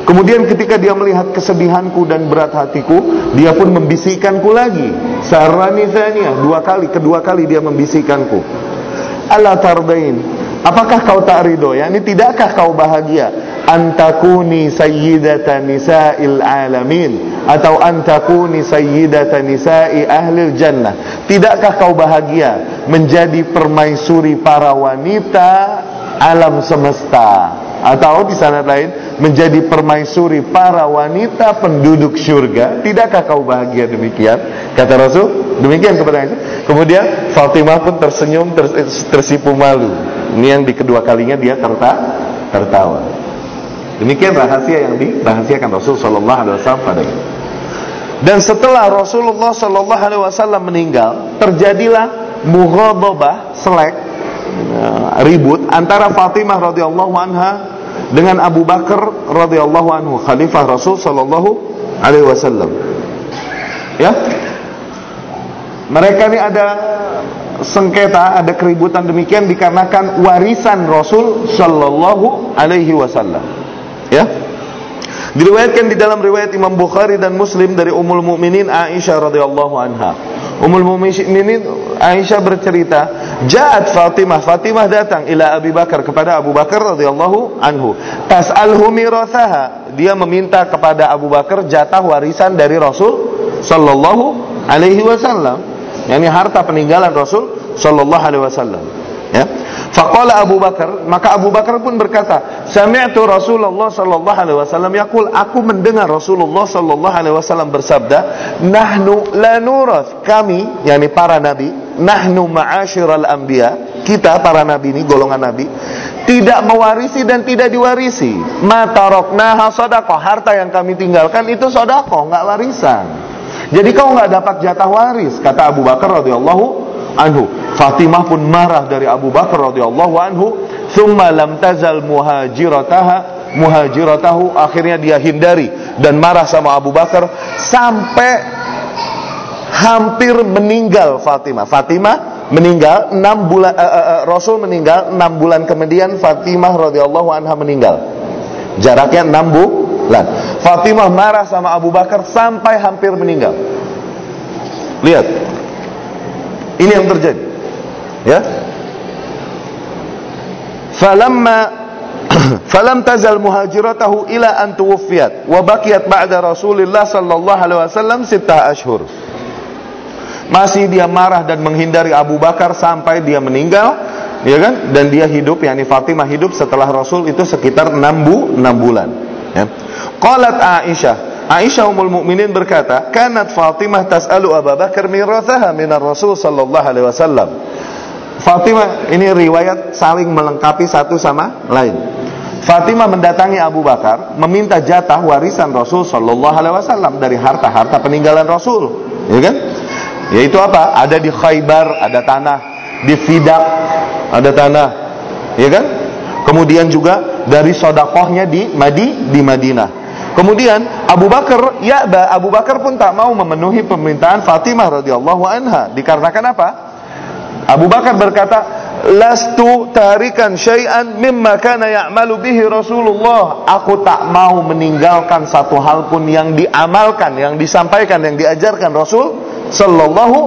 Speaker 1: Kemudian ketika dia melihat kesedihanku dan berat hatiku, dia pun membisikkanku lagi. Sarani dua kali, kedua kali dia membisikkanku. Allah tardain, apakah kau tak ridho? Ya, ini tidakkah kau bahagia? Antakuni sayyidata nisa'il alamin atau antakuni sayyidata nisa'i ahlil jannah. Tidakkah kau bahagia menjadi permaisuri para wanita alam semesta? Atau di sana lain menjadi permaisuri para wanita penduduk surga tidakkah kau bahagia demikian? Kata Rasul demikian kepada Aisyah. Kemudian Fatimah pun tersenyum tersipu malu. Ini yang di kedua kalinya dia terta tertawa demikian rahasia yang dirahasiakan Rasul Shallallahu Alaihi Wasallam dan setelah Rasulullah Shallallahu Alaihi Wasallam meninggal, terjadilah mughadabah, selek, ya, ribut antara Fatimah radhiyallahu anha dengan Abu Bakar radhiyallahu anhu, khalifah Rasul Shallallahu Alaihi Wasallam. Ya, mereka ini ada sengketa, ada keributan demikian dikarenakan warisan Rasul Shallallahu Alaihi Wasallam. Ya, Diriwayatkan di dalam riwayat Imam Bukhari dan Muslim dari Ummul Mukminin Aisyah radhiyallahu anha. Ummul Mukminin Aisyah bercerita, "Ja'at Fatimah, Fatimah datang ila Abi Bakar kepada Abu Bakar radhiyallahu anhu. Tas'alhu mirathaha." Dia meminta kepada Abu Bakar jatah warisan dari Rasul sallallahu alaihi wasallam. Yani harta peninggalan Rasul sallallahu alaihi wasallam. Faqala Abu Bakar, maka Abu Bakar pun berkata, "Sami'tu Rasulullah sallallahu alaihi wasallam yaqul, aku mendengar Rasulullah sallallahu alaihi wasallam bersabda, nahnu la nurath, kami yakni para nabi, nahnu ma'asyiral anbiya, kita para nabi ini golongan nabi, tidak mewarisi dan tidak diwarisi. Mataroknaha sadaqah, harta yang kami tinggalkan itu sedekah, enggak warisan. Jadi kau enggak dapat jatah waris, kata Abu Bakar radhiyallahu anhu. Fatimah pun marah dari Abu Bakar radhiyallahu anhu. Thumma lam tazal muhajirataha muhajiratahu akhirnya dia hindari dan marah sama Abu Bakar sampai hampir meninggal Fatimah. Fatimah meninggal 6 bulan uh, uh, Rasul meninggal 6 bulan kemudian Fatimah radhiyallahu anha meninggal. Jaraknya 6 bulan. Fatimah marah sama Abu Bakar sampai hampir meninggal. Lihat, ini yang terjadi. Ya. Falamma
Speaker 2: falam tazal muhajiratahu ila an tuwfiyat wa baqiyat ba'da Rasulillah sallallahu alaihi wasallam sittah ashhur. Masih dia marah dan menghindari Abu Bakar sampai dia meninggal, ya kan? Dan dia hidup, yakni Fatimah hidup setelah Rasul itu sekitar 6 bu 6 bulan, ya. Qalat Aisyah, Aisyah Ummul Mukminin berkata, "Kanat Fatimah tas'alu Abu Bakar mirathaha minar Rasul sallallahu alaihi wasallam." Fatimah ini riwayat saling melengkapi satu sama lain. Fatimah mendatangi Abu Bakar meminta jatah warisan Rasul Shallallahu Alaihi Wasallam dari harta-harta peninggalan Rasul, ya kan? Yaitu apa? Ada di Khaybar, ada tanah, di Fidak, ada tanah, ya kan? Kemudian juga dari sodakohnya di Madi di Madinah. Kemudian Abu Bakar, ya Abu Bakar pun tak mau memenuhi permintaan Fatimah radhiyallahu anha. Dikarenakan apa? Abu Bakar berkata, "Lastu tarikan syai'an mimma kana ya'malu bihi Rasulullah." Aku tak mau meninggalkan satu hal pun yang diamalkan, yang disampaikan, yang diajarkan Rasul sallallahu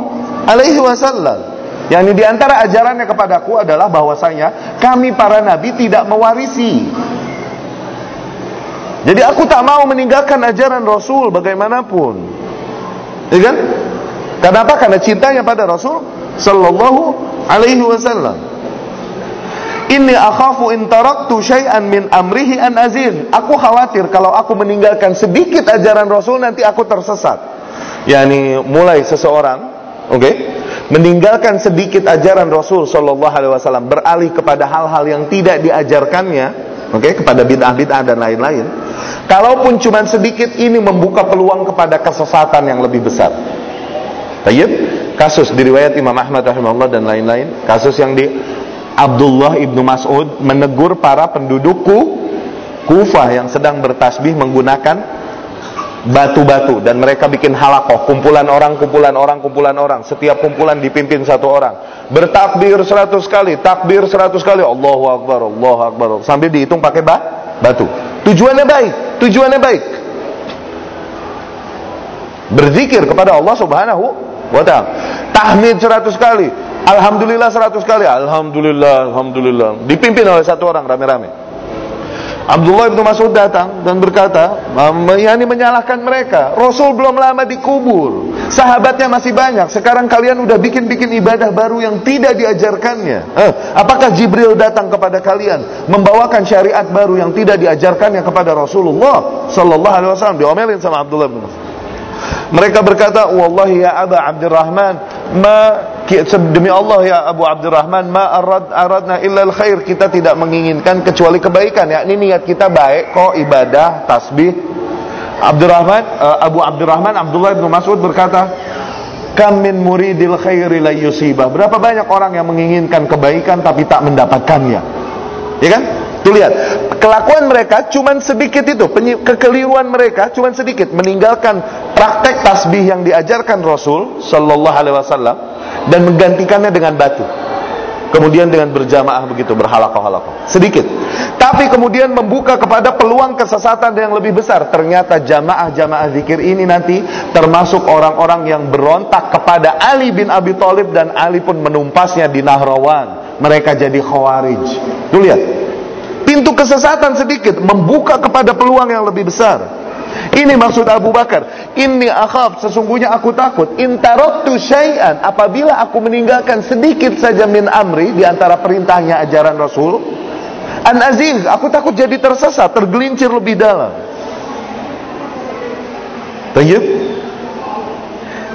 Speaker 2: alaihi wasallam. Yang ini di antara ajarannya kepadaku adalah bahwasanya kami para nabi tidak mewarisi. Jadi aku tak mau meninggalkan ajaran Rasul bagaimanapun. Ya kan? Kenapa? Karena cintanya pada Rasul sallallahu alaihi wasallam. Inni akhafu in taraktu syai'an min amrihi an azin. Aku khawatir kalau aku meninggalkan sedikit ajaran Rasul nanti aku tersesat. Yani mulai seseorang, oke, okay, meninggalkan sedikit ajaran Rasul sallallahu alaihi wasallam beralih kepada hal-hal yang tidak diajarkannya, oke, okay, kepada bid'ah-bid'ah dan lain-lain. Kalaupun cuma sedikit ini membuka peluang kepada kesesatan yang lebih besar. Tayyib, kasus di riwayat Imam Ahmad rahimahullah dan lain-lain, kasus yang di Abdullah ibnu Mas'ud menegur para pendudukku Kufah yang sedang bertasbih menggunakan batu-batu. Dan mereka bikin halakoh. Kumpulan orang kumpulan orang kumpulan orang. Setiap kumpulan dipimpin satu orang. Bertakbir seratus kali. Takbir seratus kali. Allahu Akbar Allahu Akbar. Sambil dihitung pakai ba batu. Tujuannya baik. Tujuannya baik. Berzikir kepada Allah Subhanahu wa taala. Tahmid 100 kali, alhamdulillah 100 kali, alhamdulillah, alhamdulillah. Dipimpin oleh satu orang rame-rame. Abdullah bin Mas'ud datang dan berkata, yakni menyalahkan mereka. Rasul belum lama dikubur, sahabatnya masih banyak. Sekarang kalian udah bikin-bikin ibadah baru yang tidak diajarkannya. Eh, apakah Jibril datang kepada kalian membawakan syariat baru yang tidak diajarkannya kepada Rasulullah Sallallahu Alaihi Wasallam? Diomelin sama Abdullah bin Mas'ud. Mereka berkata, "Wallahi ya Aba Abdurrahman, ma demi Allah ya Abu Abdurrahman, ma arad aradna illa khair Kita tidak menginginkan kecuali kebaikan. Ya, ini niat kita baik kok ibadah, tasbih. Abdurrahman uh, Abu Abdurrahman Abdullah bin Mas'ud berkata, "Kam min muridil khairi la yusibah." Berapa banyak orang yang menginginkan kebaikan tapi tak mendapatkannya. Ya kan? Tuh lihat, kelakuan mereka cuman sedikit itu, kekeliruan mereka cuman sedikit meninggalkan praktek tasbih yang diajarkan Rasul sallallahu alaihi wasallam dan menggantikannya dengan batu. Kemudian dengan berjamaah begitu berhalakoh-halakoh. Sedikit. Tapi kemudian membuka kepada peluang kesesatan yang lebih besar. Ternyata jamaah-jamaah zikir ini nanti termasuk orang-orang yang berontak kepada Ali bin Abi Thalib dan Ali pun menumpasnya di Nahrawan. Mereka jadi khawarij. Tuh lihat pintu kesesatan sedikit membuka kepada peluang yang lebih besar. Ini maksud Abu Bakar. Ini akhaf, sesungguhnya aku takut. Intaroktu syai'an, apabila aku meninggalkan sedikit saja min amri di antara perintahnya ajaran Rasul, an aziz, aku takut jadi tersesat, tergelincir lebih dalam. Tayyib.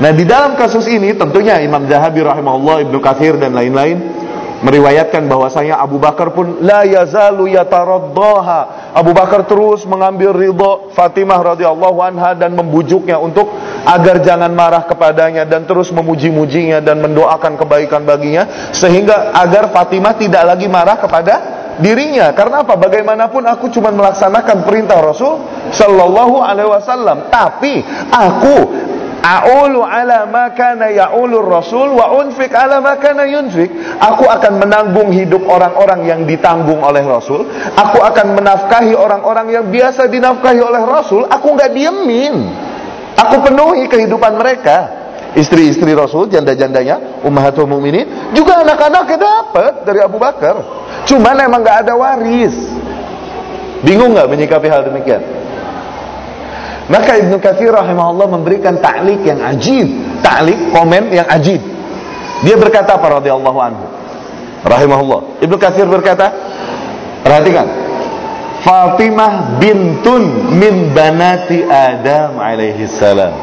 Speaker 2: Nah, di dalam kasus ini tentunya Imam Zahabi rahimahullah, Ibnu Katsir dan lain-lain meriwayatkan bahwasanya Abu Bakar pun la yazalu yataraddaha. Abu Bakar terus mengambil ridho Fatimah radhiyallahu anha dan membujuknya untuk agar jangan marah kepadanya dan terus memuji-mujinya dan mendoakan kebaikan baginya sehingga agar Fatimah tidak lagi marah kepada dirinya karena apa bagaimanapun aku cuma melaksanakan perintah Rasul sallallahu alaihi wasallam tapi aku A'ulu ala ma kana ya'ulur rasul wa unfik ala ma kana yunfik. Aku akan menanggung hidup orang-orang yang ditanggung oleh Rasul. Aku akan menafkahi orang-orang yang biasa dinafkahi oleh Rasul. Aku nggak diemin. Aku penuhi kehidupan mereka. Istri-istri Rasul, janda-jandanya, ummahatul mukminin, juga anak-anaknya dapat dari Abu Bakar. Cuman emang nggak ada waris.
Speaker 1: Bingung nggak menyikapi hal demikian? Maka Ibnu Katsir rahimahullah memberikan ta'liq yang ajib, ta'liq komen yang ajib. Dia berkata apa radhiyallahu anhu? Rahimahullah. Ibnu Katsir berkata, perhatikan. Fatimah bintun min banati Adam alaihi salam.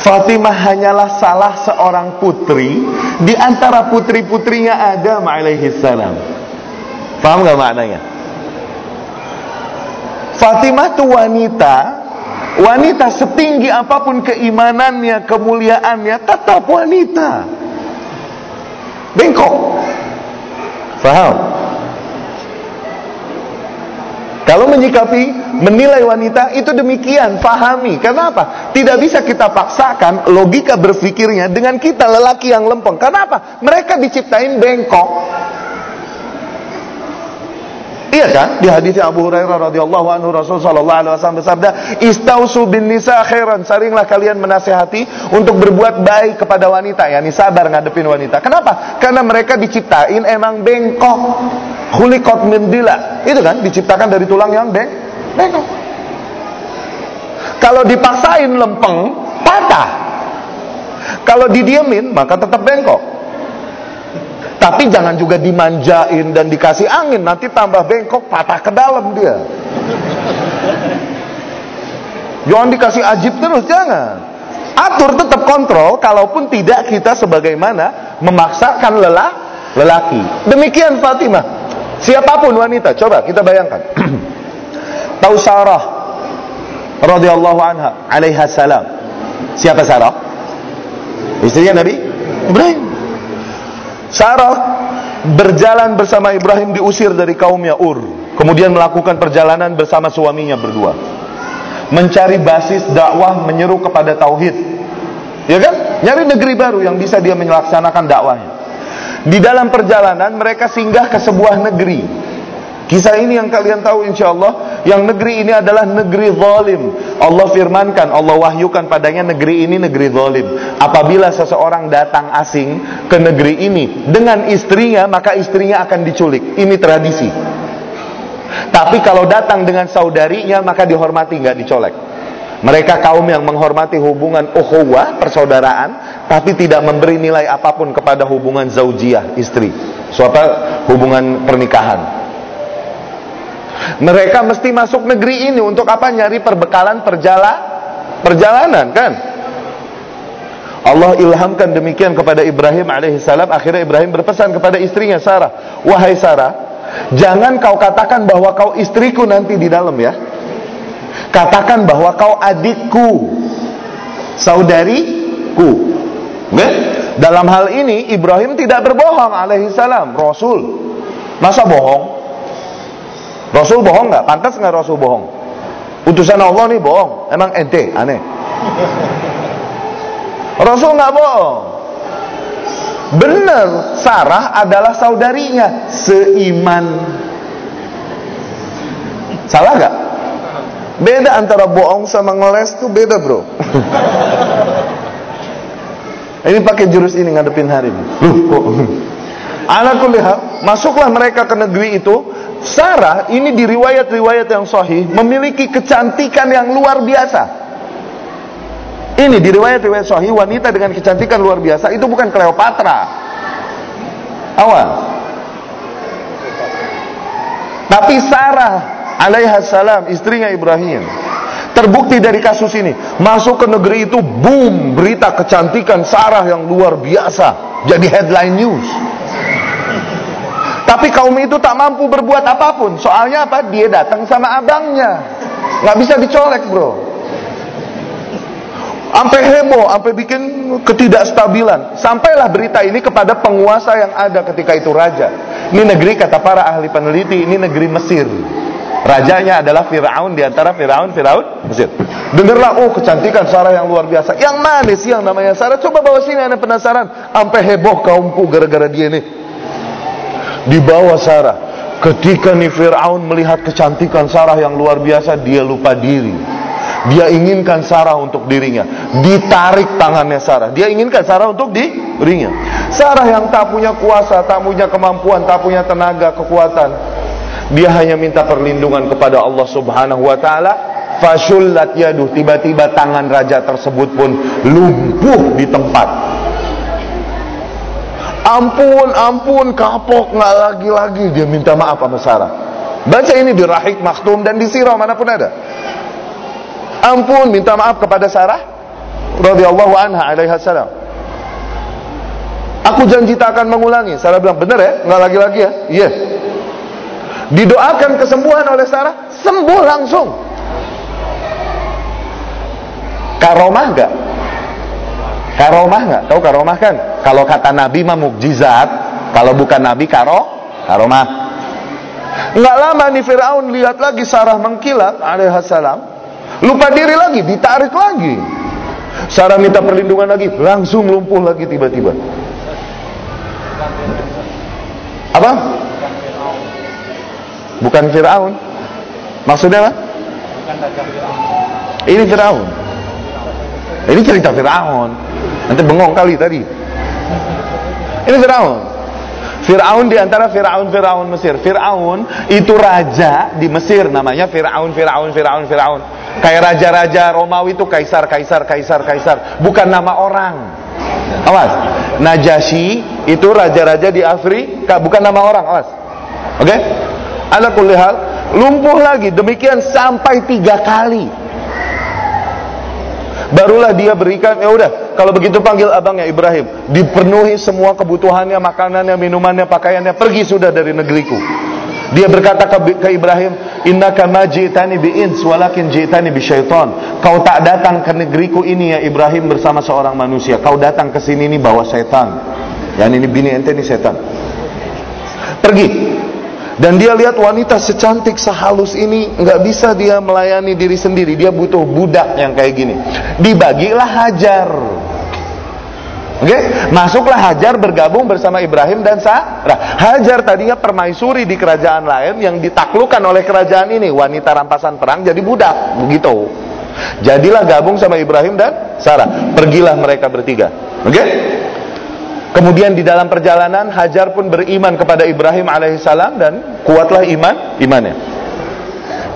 Speaker 1: Fatimah hanyalah salah seorang putri di antara putri-putrinya Adam alaihi salam. Paham gak maknanya? Fatimah itu wanita Wanita setinggi apa pun keimanannya, kemuliaannya, tetap wanita. Bengkok. Faham? Kalau menyikapi, menilai wanita itu demikian, fahami. Kenapa? Tidak bisa kita paksakan logika berpikirnya dengan kita lelaki yang lempeng. Kenapa? Mereka diciptain bengkok. Iya kan? Di hadis Abu Hurairah radhiyallahu anhu Rasul sallallahu alaihi wasallam bersabda, "Istausu bin nisa khairan." Saringlah kalian menasehati untuk berbuat baik kepada wanita, yakni sabar ngadepin wanita. Kenapa? Karena mereka diciptain emang bengkok. Khuliqat min dila. Itu kan diciptakan dari tulang yang beng bengkok. Kalau dipaksain lempeng, patah. Kalau didiemin, maka tetap bengkok. Tapi jangan juga dimanjain dan dikasih angin, nanti tambah bengkok, patah ke dalam dia. Jangan dikasih ajib terus, jangan. Atur tetap kontrol, kalaupun tidak kita sebagaimana memaksakan lelah lelaki. Demikian Fatimah. Siapa pun wanita, coba kita bayangkan. Tahu Sarah radhiyallahu anha alaiha salam. Siapa Sarah? Istrinya Nabi Ibrahim. Sarah berjalan bersama Ibrahim diusir dari kaumnya Ur. Kemudian melakukan perjalanan bersama suaminya berdua. Mencari basis dakwah menyeru kepada tauhid. Ya kan? Nyari negeri baru yang bisa dia melaksanakan dakwahnya. Di dalam perjalanan mereka singgah ke sebuah negeri Kisah ini yang kalian tahu insya Allah Yang negeri ini adalah negeri zalim. Allah firmankan, Allah wahyukan padanya negeri ini negeri zalim. Apabila seseorang datang asing ke negeri ini Dengan istrinya, maka istrinya akan diculik. Ini tradisi. Tapi kalau datang dengan saudarinya Maka dihormati, nggak dicolek. Mereka kaum yang menghormati hubungan ukhuwah, persaudaraan, tapi tidak memberi nilai apa pun kepada hubungan zaujiah, istri. Suatu hubungan pernikahan. Mereka mesti masuk negeri ini untuk apa? Nyari perbekalan perjala, perjalanan kan? Allah ilhamkan demikian kepada Ibrahim alaihissalam. Akhirnya Ibrahim berpesan kepada istrinya Sarah, wahai Sarah, jangan kau katakan bahwa kau istriku nanti di dalam ya. Katakan bahwa kau adikku, saudariku. Okay? Dalam hal ini Ibrahim tidak berbohong alaihissalam, Rasul. Masa bohong? Rasul bohong nggak? Pantas nggak Rasul bohong? Utusan Allah nih bohong. Emang ente aneh. Rasul nggak bohong. Benar, Sarah adalah saudarinya seiman. Salah nggak? Beda antara bohong sama ngeles tuh beda bro. ini pakai jurus ini ngadepin hari ini. Anak kulihat, masuklah mereka ke negeri itu Sarah ini di riwayat-riwayat yang sahih memiliki kecantikan yang luar biasa. Ini di riwayat-riwayat sahih wanita dengan kecantikan luar biasa itu bukan Cleopatra. Awal. Tapi Sarah alaihissalam istrinya Ibrahim terbukti dari kasus ini masuk ke negeri itu boom berita kecantikan Sarah yang luar biasa jadi headline news tapi kaum itu tak mampu berbuat apa pun. Soalnya apa? Dia datang sama abangnya. Nggak bisa dicolek bro. Sampai heboh, sampai bikin ketidakstabilan. Sampailah berita ini kepada penguasa yang ada ketika itu raja. Ini negeri kata para ahli peneliti, ini negeri Mesir. Rajanya adalah Firaun di antara Firaun, Firaun Mesir. Dengarlah, oh kecantikan Sarah yang luar biasa. Yang mana sih yang namanya Sarah? Coba bawa sini, anda penasaran. Sampai heboh kaumku gara-gara dia nih dibawa Sarah. Ketika nih Fir'aun melihat kecantikan Sarah yang luar biasa, dia lupa diri. Dia inginkan Sarah untuk dirinya. Ditarik tangannya Sarah. Dia inginkan Sarah untuk dirinya. Sarah yang tak punya kuasa, tak punya kemampuan, tak punya tenaga, kekuatan.
Speaker 2: Dia hanya minta perlindungan kepada Allah Subhanahu wa taala. Fasyullat yaduh tiba-tiba tangan raja tersebut pun lumpuh di tempat. Ampun, ampun, kapok nggak lagi-lagi dia minta maaf sama Sarah. Baca ini di Rahik Maktum dan di Sirah mana pun ada. Ampun, minta maaf kepada Sarah radhiyallahu anha alaihi salam. Aku janji tak akan mengulangi. Sarah bilang, benar ya? Nggak lagi-lagi ya? Iya. Yeah. Didoakan kesembuhan oleh Sarah, sembuh langsung. Karomah enggak? Karomah enggak? Tahu karomah kan? Kalau kata Nabi mah mukjizat, kalau bukan Nabi karo, karomah. Enggak lama nih Firaun lihat lagi Sarah mengkilat alaihissalam. Lupa diri lagi, ditarik lagi. Sarah minta perlindungan lagi, langsung lumpuh lagi tiba-tiba. Apa? Bukan Fir'aun. Maksudnya apa? Ini Fir'aun. Ini cerita Fir'aun. Nanti bengong kali tadi. Ini Fir'aun. Fir'aun di antara Fir'aun-Fir'aun Mesir. Fir'aun itu raja di Mesir namanya Fir'aun, Fir'aun, Fir'aun, Fir'aun. Kayak raja-raja Romawi itu kaisar, kaisar, kaisar, kaisar. Bukan nama orang. Awas. Najasyi itu raja-raja di Afrika, bukan nama orang. Awas. Oke? Okay? Ala kulli hal, lumpuh lagi. Demikian sampai tiga kali. Barulah dia berikan, ya udah, kalau begitu panggil abangnya Ibrahim. Dipenuhi semua kebutuhannya, makanannya, minumannya, pakaiannya, pergi sudah dari negeriku. Dia berkata ke, ke Ibrahim, Innaka ma ji'tani bi'ins walakin ji'tani bi syaitan. Kau tak datang ke negeriku ini ya Ibrahim bersama seorang manusia. Kau datang ke sini ini bawa setan. Yang ini bini ente ini setan. Pergi. Dan dia lihat wanita secantik sehalus ini nggak bisa dia melayani diri sendiri. Dia butuh budak yang kayak gini. Dibagilah Hajar. Oke, okay? masuklah Hajar bergabung bersama Ibrahim dan Sarah. Hajar tadinya permaisuri di kerajaan lain yang ditaklukkan oleh kerajaan ini, wanita rampasan perang jadi budak, begitu. Jadilah gabung sama Ibrahim dan Sarah. Pergilah mereka bertiga. Oke? Okay? Kemudian di dalam perjalanan Hajar pun beriman kepada Ibrahim alaihissalam dan kuatlah iman imannya.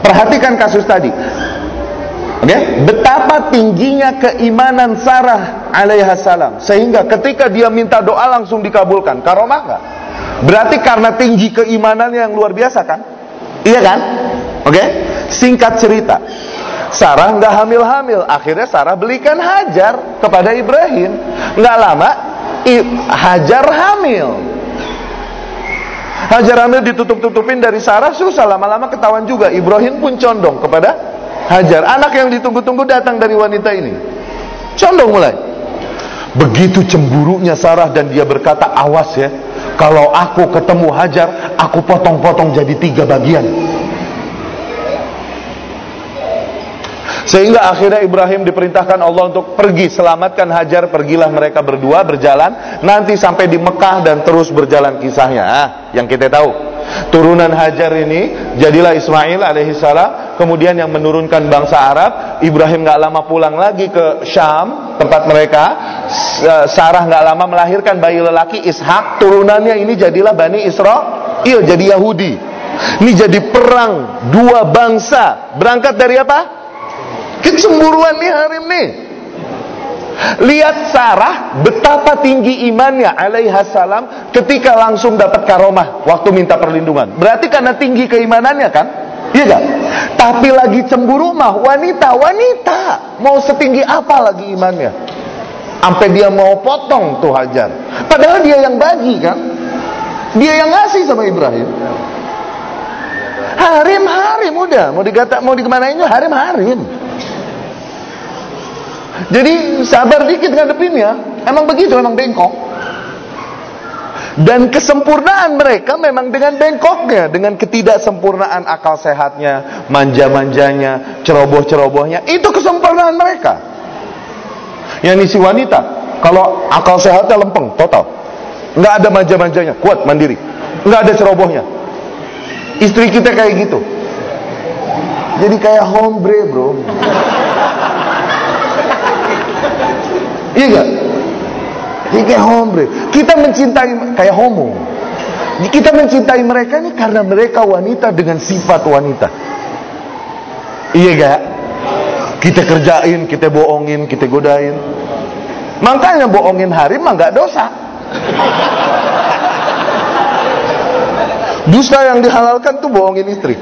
Speaker 2: Perhatikan kasus tadi. Oke, okay? betapa tingginya keimanan Sarah alaihissalam sehingga ketika dia minta doa langsung dikabulkan. Karomah enggak? Berarti karena tinggi keimanannya yang luar biasa kan? Iya kan? Oke, okay? singkat cerita. Sarah nggak hamil-hamil, akhirnya Sarah belikan Hajar kepada Ibrahim. Nggak lama Hajar hamil. Hajar hamil ditutup-tutupin dari Sarah susah lama-lama ketahuan juga. Ibrahim pun condong kepada Hajar. Anak yang ditunggu-tunggu datang dari wanita ini. Condong mulai. Begitu cemburunya Sarah dan dia berkata, awas ya. Kalau aku ketemu Hajar, aku potong-potong jadi tiga bagian. Sehingga akhirnya Ibrahim diperintahkan Allah untuk pergi selamatkan Hajar, pergilah mereka berdua berjalan nanti sampai di Mekah dan terus berjalan kisahnya. Ah, yang kita tahu. Turunan Hajar ini jadilah Ismail alaihissalam, kemudian yang menurunkan bangsa Arab. Ibrahim nggak lama pulang lagi ke Syam, tempat mereka. Sarah nggak lama melahirkan bayi lelaki Ishak. Turunannya ini jadilah Bani Israel, jadi Yahudi. Ini jadi perang dua bangsa. Berangkat dari apa? Kecemburuan nih Harim nih. Lihat Sarah betapa tinggi imannya alaihi salam ketika langsung dapat karomah waktu minta perlindungan. Berarti karena tinggi keimanannya kan? Iya gak? Tapi lagi cemburu mah wanita, wanita. Mau setinggi apa lagi imannya? Sampai dia mau potong tuh Hajar. Padahal dia yang bagi kan? Dia yang ngasih sama Ibrahim. Harim, harim udah. Mau digata, mau dikemanainnya harim, harim. Jadi sabar dikit ngadepinnya. Emang begitu, emang bengkok. Dan kesempurnaan mereka memang dengan bengkoknya, dengan ketidaksempurnaan akal sehatnya, manja-manjanya, ceroboh-cerobohnya, itu kesempurnaan mereka. Yang isi wanita, kalau akal sehatnya lempeng, total. Nggak ada manja-manjanya, kuat, mandiri. Nggak ada cerobohnya. Istri kita kayak gitu. Jadi kayak hombre bro. Iya gak? Ini kayak hombre. Kita mencintai kayak homo. Kita mencintai mereka ini karena mereka wanita dengan sifat wanita. Iya gak? Kita kerjain, kita bohongin, kita godain. Makanya bohongin harim mah gak dosa. Dusta yang dihalalkan tuh bohongin istri.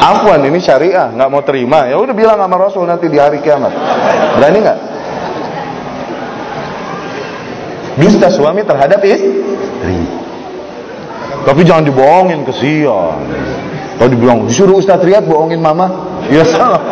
Speaker 2: Afwan ini syariah, nggak mau terima. Ya udah bilang sama Rasul nanti di hari kiamat. Berani nggak? Dusta suami terhadap istri. Tapi jangan dibohongin kesian. Kalau dibilang disuruh Ustaz Riyad bohongin mama, ya salah.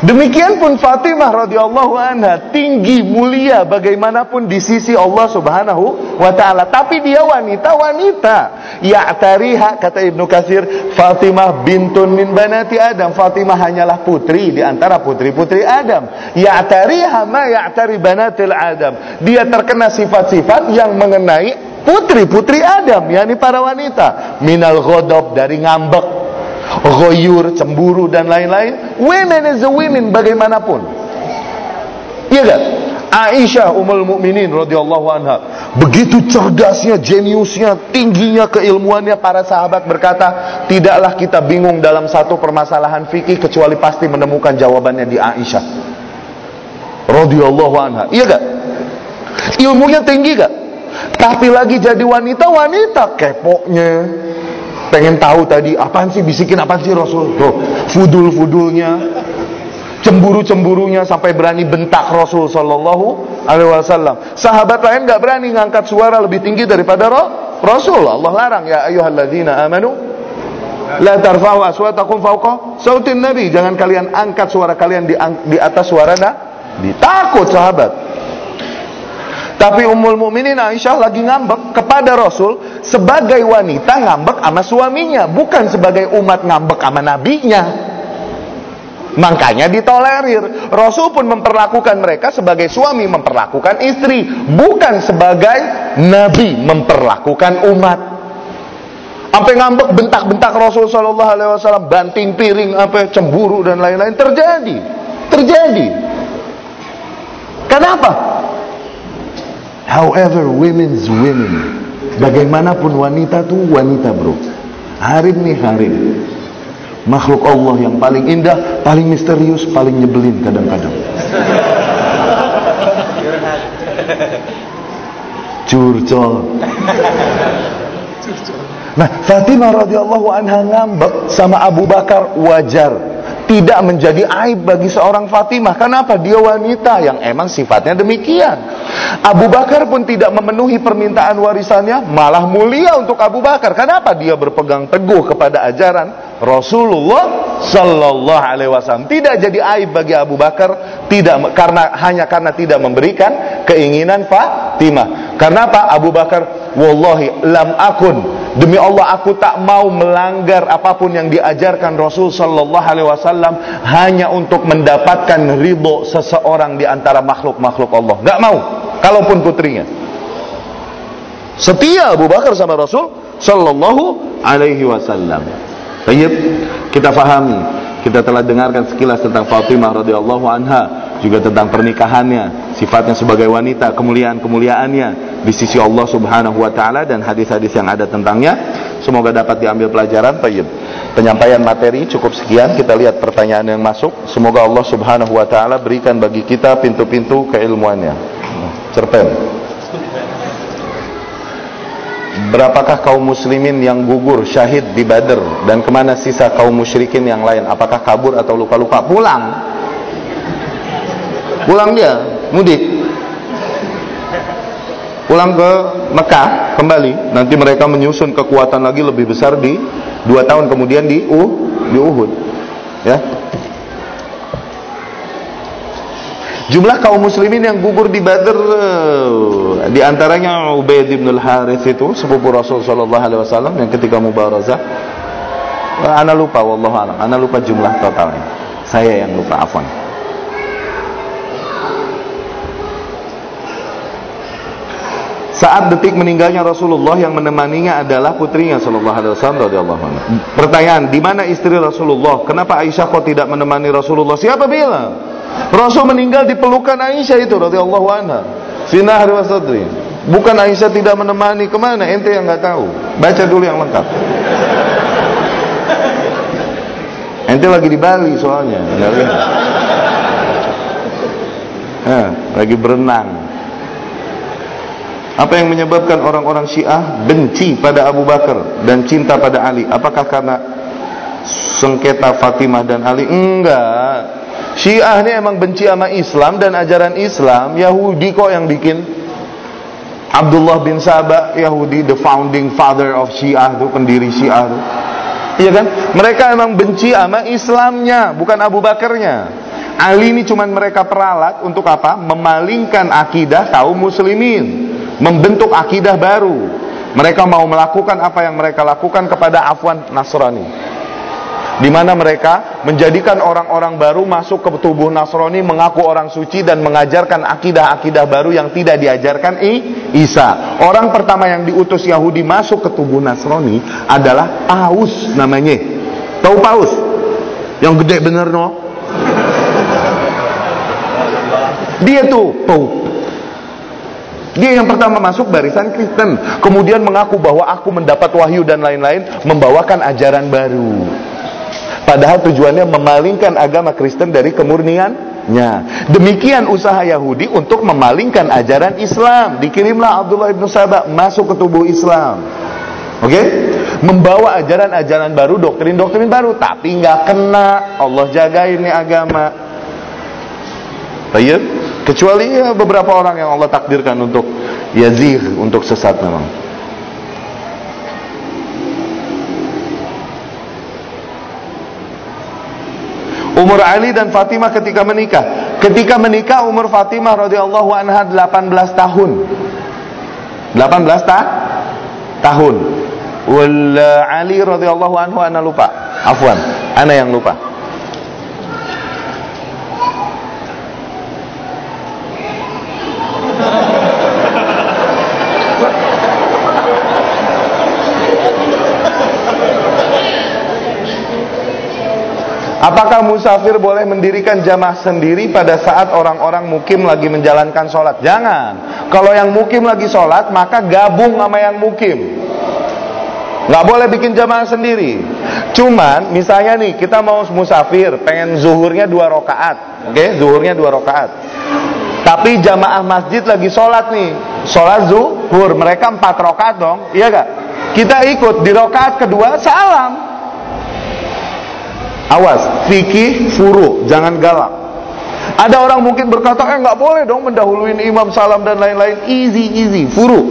Speaker 2: Demikian pun Fatimah radhiyallahu anha tinggi mulia bagaimanapun di sisi Allah Subhanahu wa taala. Tapi dia wanita wanita. Ya tariha kata Ibnu Katsir, Fatimah bintun min banati Adam. Fatimah hanyalah putri di antara putri-putri Adam. Ya tariha ma tari banatil Adam. Dia terkena sifat-sifat yang mengenai putri-putri Adam, yakni para wanita. Minal ghadab dari ngambek Goyur, cemburu dan lain-lain Women is a women bagaimanapun Iya gak? Aisyah umul mukminin radhiyallahu anha begitu cerdasnya, jeniusnya, tingginya keilmuannya para sahabat berkata, tidaklah kita bingung dalam satu permasalahan fikih kecuali pasti menemukan jawabannya di Aisyah. Radhiyallahu anha. Iya gak? Ilmunya tinggi gak? Tapi lagi jadi wanita, wanita keponya, pengen tahu tadi apaan sih bisikin apaan sih Rasul? Tuh fudul-fudulnya cemburu-cemburunya sampai berani bentak Rasul sallallahu alaihi wasallam. Sahabat lain nggak berani ngangkat suara lebih tinggi daripada Rasul. Allah larang ya ayyuhalladzina amanu la tarfa'u aswatakum fawqa sautin nabi. Jangan kalian angkat suara kalian di, di atas suara Nabi takut sahabat tapi Ummul Mukminin Aisyah lagi ngambek kepada Rasul sebagai wanita ngambek sama suaminya, bukan sebagai umat ngambek sama nabinya. Makanya ditolerir. Rasul pun memperlakukan mereka sebagai suami memperlakukan istri, bukan sebagai nabi memperlakukan umat. Sampai ngambek bentak-bentak Rasul sallallahu alaihi wasallam, banting piring, apa cemburu dan lain-lain terjadi. Terjadi. Kenapa? However, women's women. Bagaimanapun wanita tuh wanita bro. Harim nih harim. Makhluk Allah yang paling indah, paling misterius, paling nyebelin kadang-kadang. Curcol. Nah, Fatimah radhiyallahu anha ngambek sama Abu Bakar wajar tidak menjadi aib bagi seorang Fatimah. Kenapa? Dia wanita yang emang sifatnya demikian. Abu Bakar pun tidak memenuhi permintaan warisannya, malah mulia untuk Abu Bakar. Kenapa? Dia berpegang teguh kepada ajaran Rasulullah Sallallahu Alaihi Wasallam. Tidak jadi aib bagi Abu Bakar, tidak karena hanya karena tidak memberikan keinginan Fatimah. Kenapa? Abu Bakar, wallahi lam akun Demi Allah aku tak mau melanggar apa pun yang diajarkan Rasul sallallahu alaihi wasallam hanya untuk mendapatkan ridho seseorang di antara makhluk-makhluk Allah. Enggak mau, kalaupun putrinya. Setia Abu Bakar sama Rasul sallallahu alaihi wasallam. Baik, kita fahami, kita telah dengarkan sekilas tentang Fatimah radhiyallahu anha, juga tentang pernikahannya, sifatnya sebagai wanita, kemuliaan-kemuliaannya di sisi Allah Subhanahu wa taala dan hadis-hadis yang ada tentangnya. Semoga dapat diambil pelajaran. Baik. Penyampaian materi cukup sekian. Kita lihat pertanyaan yang masuk. Semoga Allah Subhanahu wa taala berikan bagi kita pintu-pintu keilmuannya. Cerpen. Berapakah kaum muslimin yang gugur syahid di Badr dan ke mana sisa kaum musyrikin yang lain? Apakah kabur atau luka-luka? Pulang. Pulang dia, mudik. Pulang ke Mekah kembali. Nanti mereka menyusun kekuatan lagi lebih besar di dua tahun kemudian di uh, di Uhud. Ya, Jumlah kaum muslimin yang gugur di Badr di antaranya Ubaid bin Al-Harith itu sepupu Rasul sallallahu alaihi wasallam yang ketika mubarazah ana lupa wallahu alam, ana lupa jumlah totalnya. Saya yang lupa afwan. Saat detik meninggalnya Rasulullah yang menemaninya adalah putrinya sallallahu alaihi wasallam radhiyallahu anha. Pertanyaan, di mana istri Rasulullah? Kenapa Aisyah kok tidak menemani Rasulullah? Siapa bilang? Rasul meninggal di pelukan Aisyah itu radhiyallahu anha. Wa sadri. Bukan Aisyah tidak menemani ke mana? Ente yang nggak tahu. Baca dulu yang lengkap. Ente lagi di Bali soalnya. Nah, lagi berenang. Apa yang menyebabkan orang-orang Syiah benci pada Abu Bakar dan cinta pada Ali? Apakah karena sengketa Fatimah dan Ali? Enggak. Syiah ini emang benci sama Islam dan ajaran Islam. Yahudi kok yang bikin. Abdullah bin Sabah Yahudi, the founding father of Syiah itu pendiri Syiah itu. Iya kan? Mereka emang benci sama Islamnya, bukan Abu Bakarnya. Ali ini cuma mereka peralat untuk apa? Memalingkan akidah kaum muslimin, membentuk akidah baru. Mereka mau melakukan apa yang mereka lakukan kepada Afwan Nasrani di mana mereka menjadikan orang-orang baru masuk ke tubuh Nasrani mengaku orang suci dan mengajarkan akidah-akidah baru yang tidak diajarkan I, Isa. Orang pertama yang diutus Yahudi masuk ke tubuh Nasrani adalah Paus namanya. Tahu Paus? Yang gede bener no? Dia tuh Pope. Dia yang pertama masuk barisan Kristen, kemudian mengaku bahwa aku mendapat wahyu dan lain-lain, membawakan ajaran baru. Padahal tujuannya memalingkan agama Kristen dari kemurniannya. Demikian usaha Yahudi untuk memalingkan ajaran Islam. Dikirimlah Abdullah ibn Sabah masuk ke tubuh Islam. Oke? Okay? Membawa ajaran-ajaran baru, doktrin-doktrin baru, tapi nggak kena. Allah jaga ini agama. Baik? Kecuali ya beberapa orang yang Allah takdirkan untuk yazir, untuk sesat memang. Umur Ali dan Fatimah ketika menikah. Ketika menikah umur Fatimah radhiyallahu anha 18 tahun. 18 ta tahun. Wal Ali radhiyallahu anhu ana lupa. Afwan, ana yang lupa. Apakah musafir boleh mendirikan jamaah sendiri pada saat orang-orang mukim lagi menjalankan sholat? Jangan. Kalau yang mukim lagi sholat, maka gabung sama yang mukim. Gak boleh bikin jamaah sendiri. Cuman, misalnya nih, kita mau musafir, pengen zuhurnya dua rakaat, oke? Okay? Zuhurnya dua rakaat. Tapi jamaah masjid lagi sholat nih, sholat zuhur, mereka empat rakaat dong, iya gak? Kita ikut di rakaat kedua, salam. Awas, fikih furu, jangan galak. Ada orang mungkin berkata, eh nggak boleh dong mendahului imam salam dan lain-lain. Easy, easy, furu.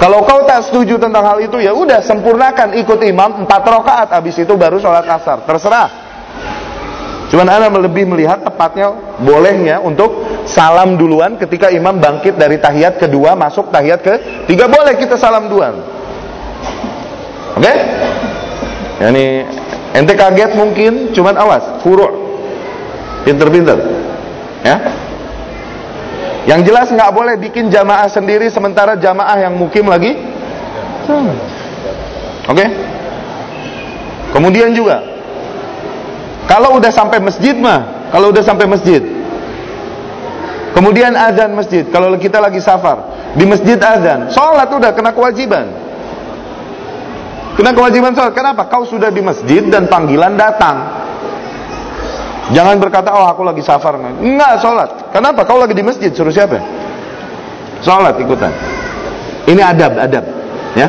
Speaker 2: Kalau kau tak setuju tentang hal itu, ya udah sempurnakan ikut imam empat rakaat, habis itu baru sholat asar. Terserah. Cuman anda lebih melihat tepatnya bolehnya untuk salam duluan ketika imam bangkit dari tahiyat kedua masuk tahiyat ke tiga boleh kita salam duluan. Oke? Okay? Yani Ente kaget mungkin, cuman awas, furu' Pinter-pinter. Ya. Yang jelas nggak boleh bikin jamaah sendiri sementara jamaah yang mukim lagi. Hmm. Oke? Okay? Kemudian juga kalau udah sampai masjid mah, kalau udah sampai masjid. Kemudian azan masjid, kalau kita lagi safar, di masjid azan, sholat udah kena kewajiban. Kena kewajiban sholat. Kenapa? Kau sudah di masjid dan panggilan datang. Jangan berkata, oh aku lagi safar. Enggak, sholat. Kenapa? Kau lagi di masjid. Suruh siapa? Sholat ikutan. Ini adab, adab. Ya.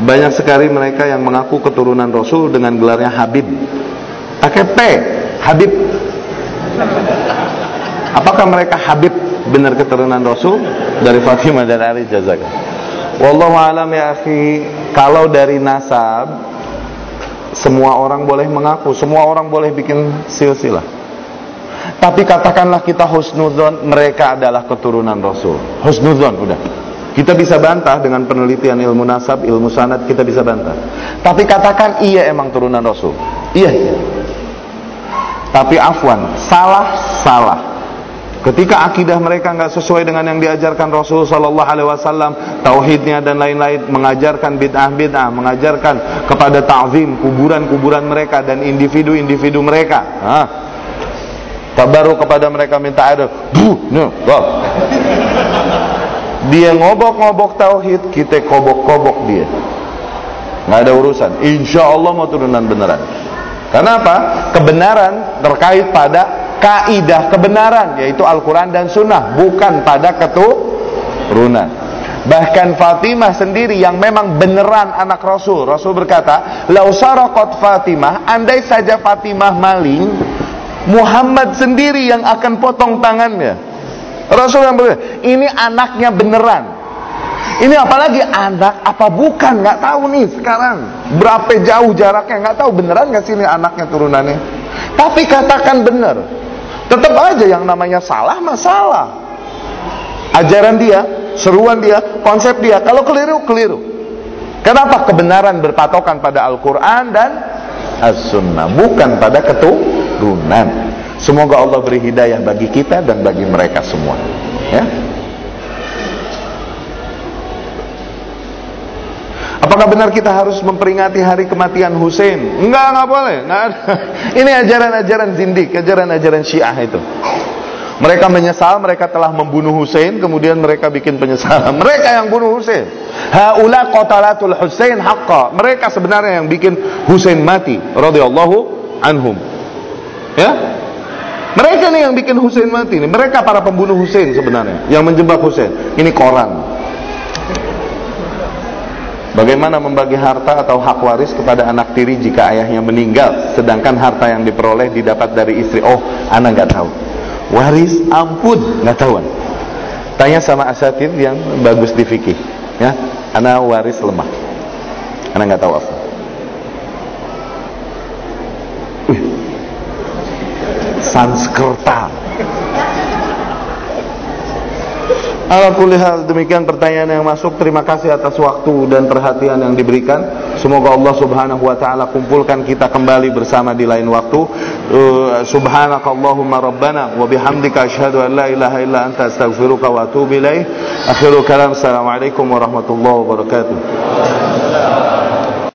Speaker 2: Banyak sekali mereka yang mengaku keturunan Rasul dengan gelarnya Habib. Pakai P, Habib. Apakah mereka Habib benar keturunan Rasul dari Fatimah dan Ali Jazakallah? Wallahu alam ya akhi, kalau dari nasab semua orang boleh mengaku, semua orang boleh bikin silsilah. Tapi katakanlah kita husnuzon mereka adalah keturunan Rasul. Husnuzon udah. Kita bisa bantah dengan penelitian ilmu nasab, ilmu sanad kita bisa bantah. Tapi katakan iya emang turunan Rasul. Iya. iya. Tapi afwan, salah salah. Ketika akidah mereka nggak sesuai dengan yang diajarkan Rasul Sallallahu Alaihi Wasallam, tauhidnya dan lain-lain, mengajarkan bid'ah-bid'ah, mengajarkan kepada ta'zim kuburan-kuburan mereka dan individu-individu mereka. Nah, baru kepada mereka minta air. Buh dia ngobok-ngobok tauhid kita kobok-kobok dia. Nggak ada urusan. Insya Allah mau turunan beneran. Karena apa kebenaran terkait pada kaidah kebenaran yaitu Al-Quran dan Sunnah bukan pada keturunan Bahkan Fatimah sendiri yang memang beneran anak Rasul. Rasul berkata, "Lau sarakot Fatimah, andai saja Fatimah maling, Muhammad sendiri yang akan potong tangannya." Rasul yang berkata, "Ini anaknya beneran." Ini apalagi anak apa bukan nggak tahu nih sekarang berapa jauh jaraknya nggak tahu beneran nggak sih ini anaknya turunannya. Tapi katakan bener, tetap aja yang namanya salah masalah. Ajaran dia seruan dia, konsep dia. Kalau keliru, keliru. Kenapa? Kebenaran berpatokan pada Al-Quran dan As-Sunnah, bukan pada keturunan. Semoga Allah beri hidayah bagi kita dan bagi mereka semua. Ya. Apakah benar kita harus memperingati hari kematian Hussein? Enggak, enggak boleh. Enggak ada. Ini ajaran-ajaran zindik, ajaran-ajaran Syiah itu. Mereka menyesal mereka telah membunuh Hussein kemudian mereka bikin penyesalan. Mereka yang bunuh Hussein. Haula qatalatul Hussein haqqa. Mereka sebenarnya yang bikin Hussein mati radhiyallahu anhum. Ya? Mereka nih yang bikin Hussein mati nih. Mereka para pembunuh Hussein sebenarnya yang menjebak Hussein. Ini koran. Bagaimana membagi harta atau hak waris kepada anak tiri jika ayahnya meninggal sedangkan harta yang diperoleh didapat dari istri. Oh, anak nggak tahu. Waris ampun nggak tahuan. Tanya sama asatid yang bagus di fikih ya. Anak waris lemah. Anak nggak tahu apa. Sanskerta Ala demikian pertanyaan yang masuk. Terima kasih atas waktu dan perhatian yang diberikan. Semoga Allah Subhanahu wa taala kumpulkan kita kembali bersama di lain waktu. Uh, subhanakallahumma rabbana wa bihamdika asyhadu an la ilaha illa anta astaghfiruka wa atubu ilaik. Akhirul kalam. Assalamualaikum warahmatullahi wabarakatuh.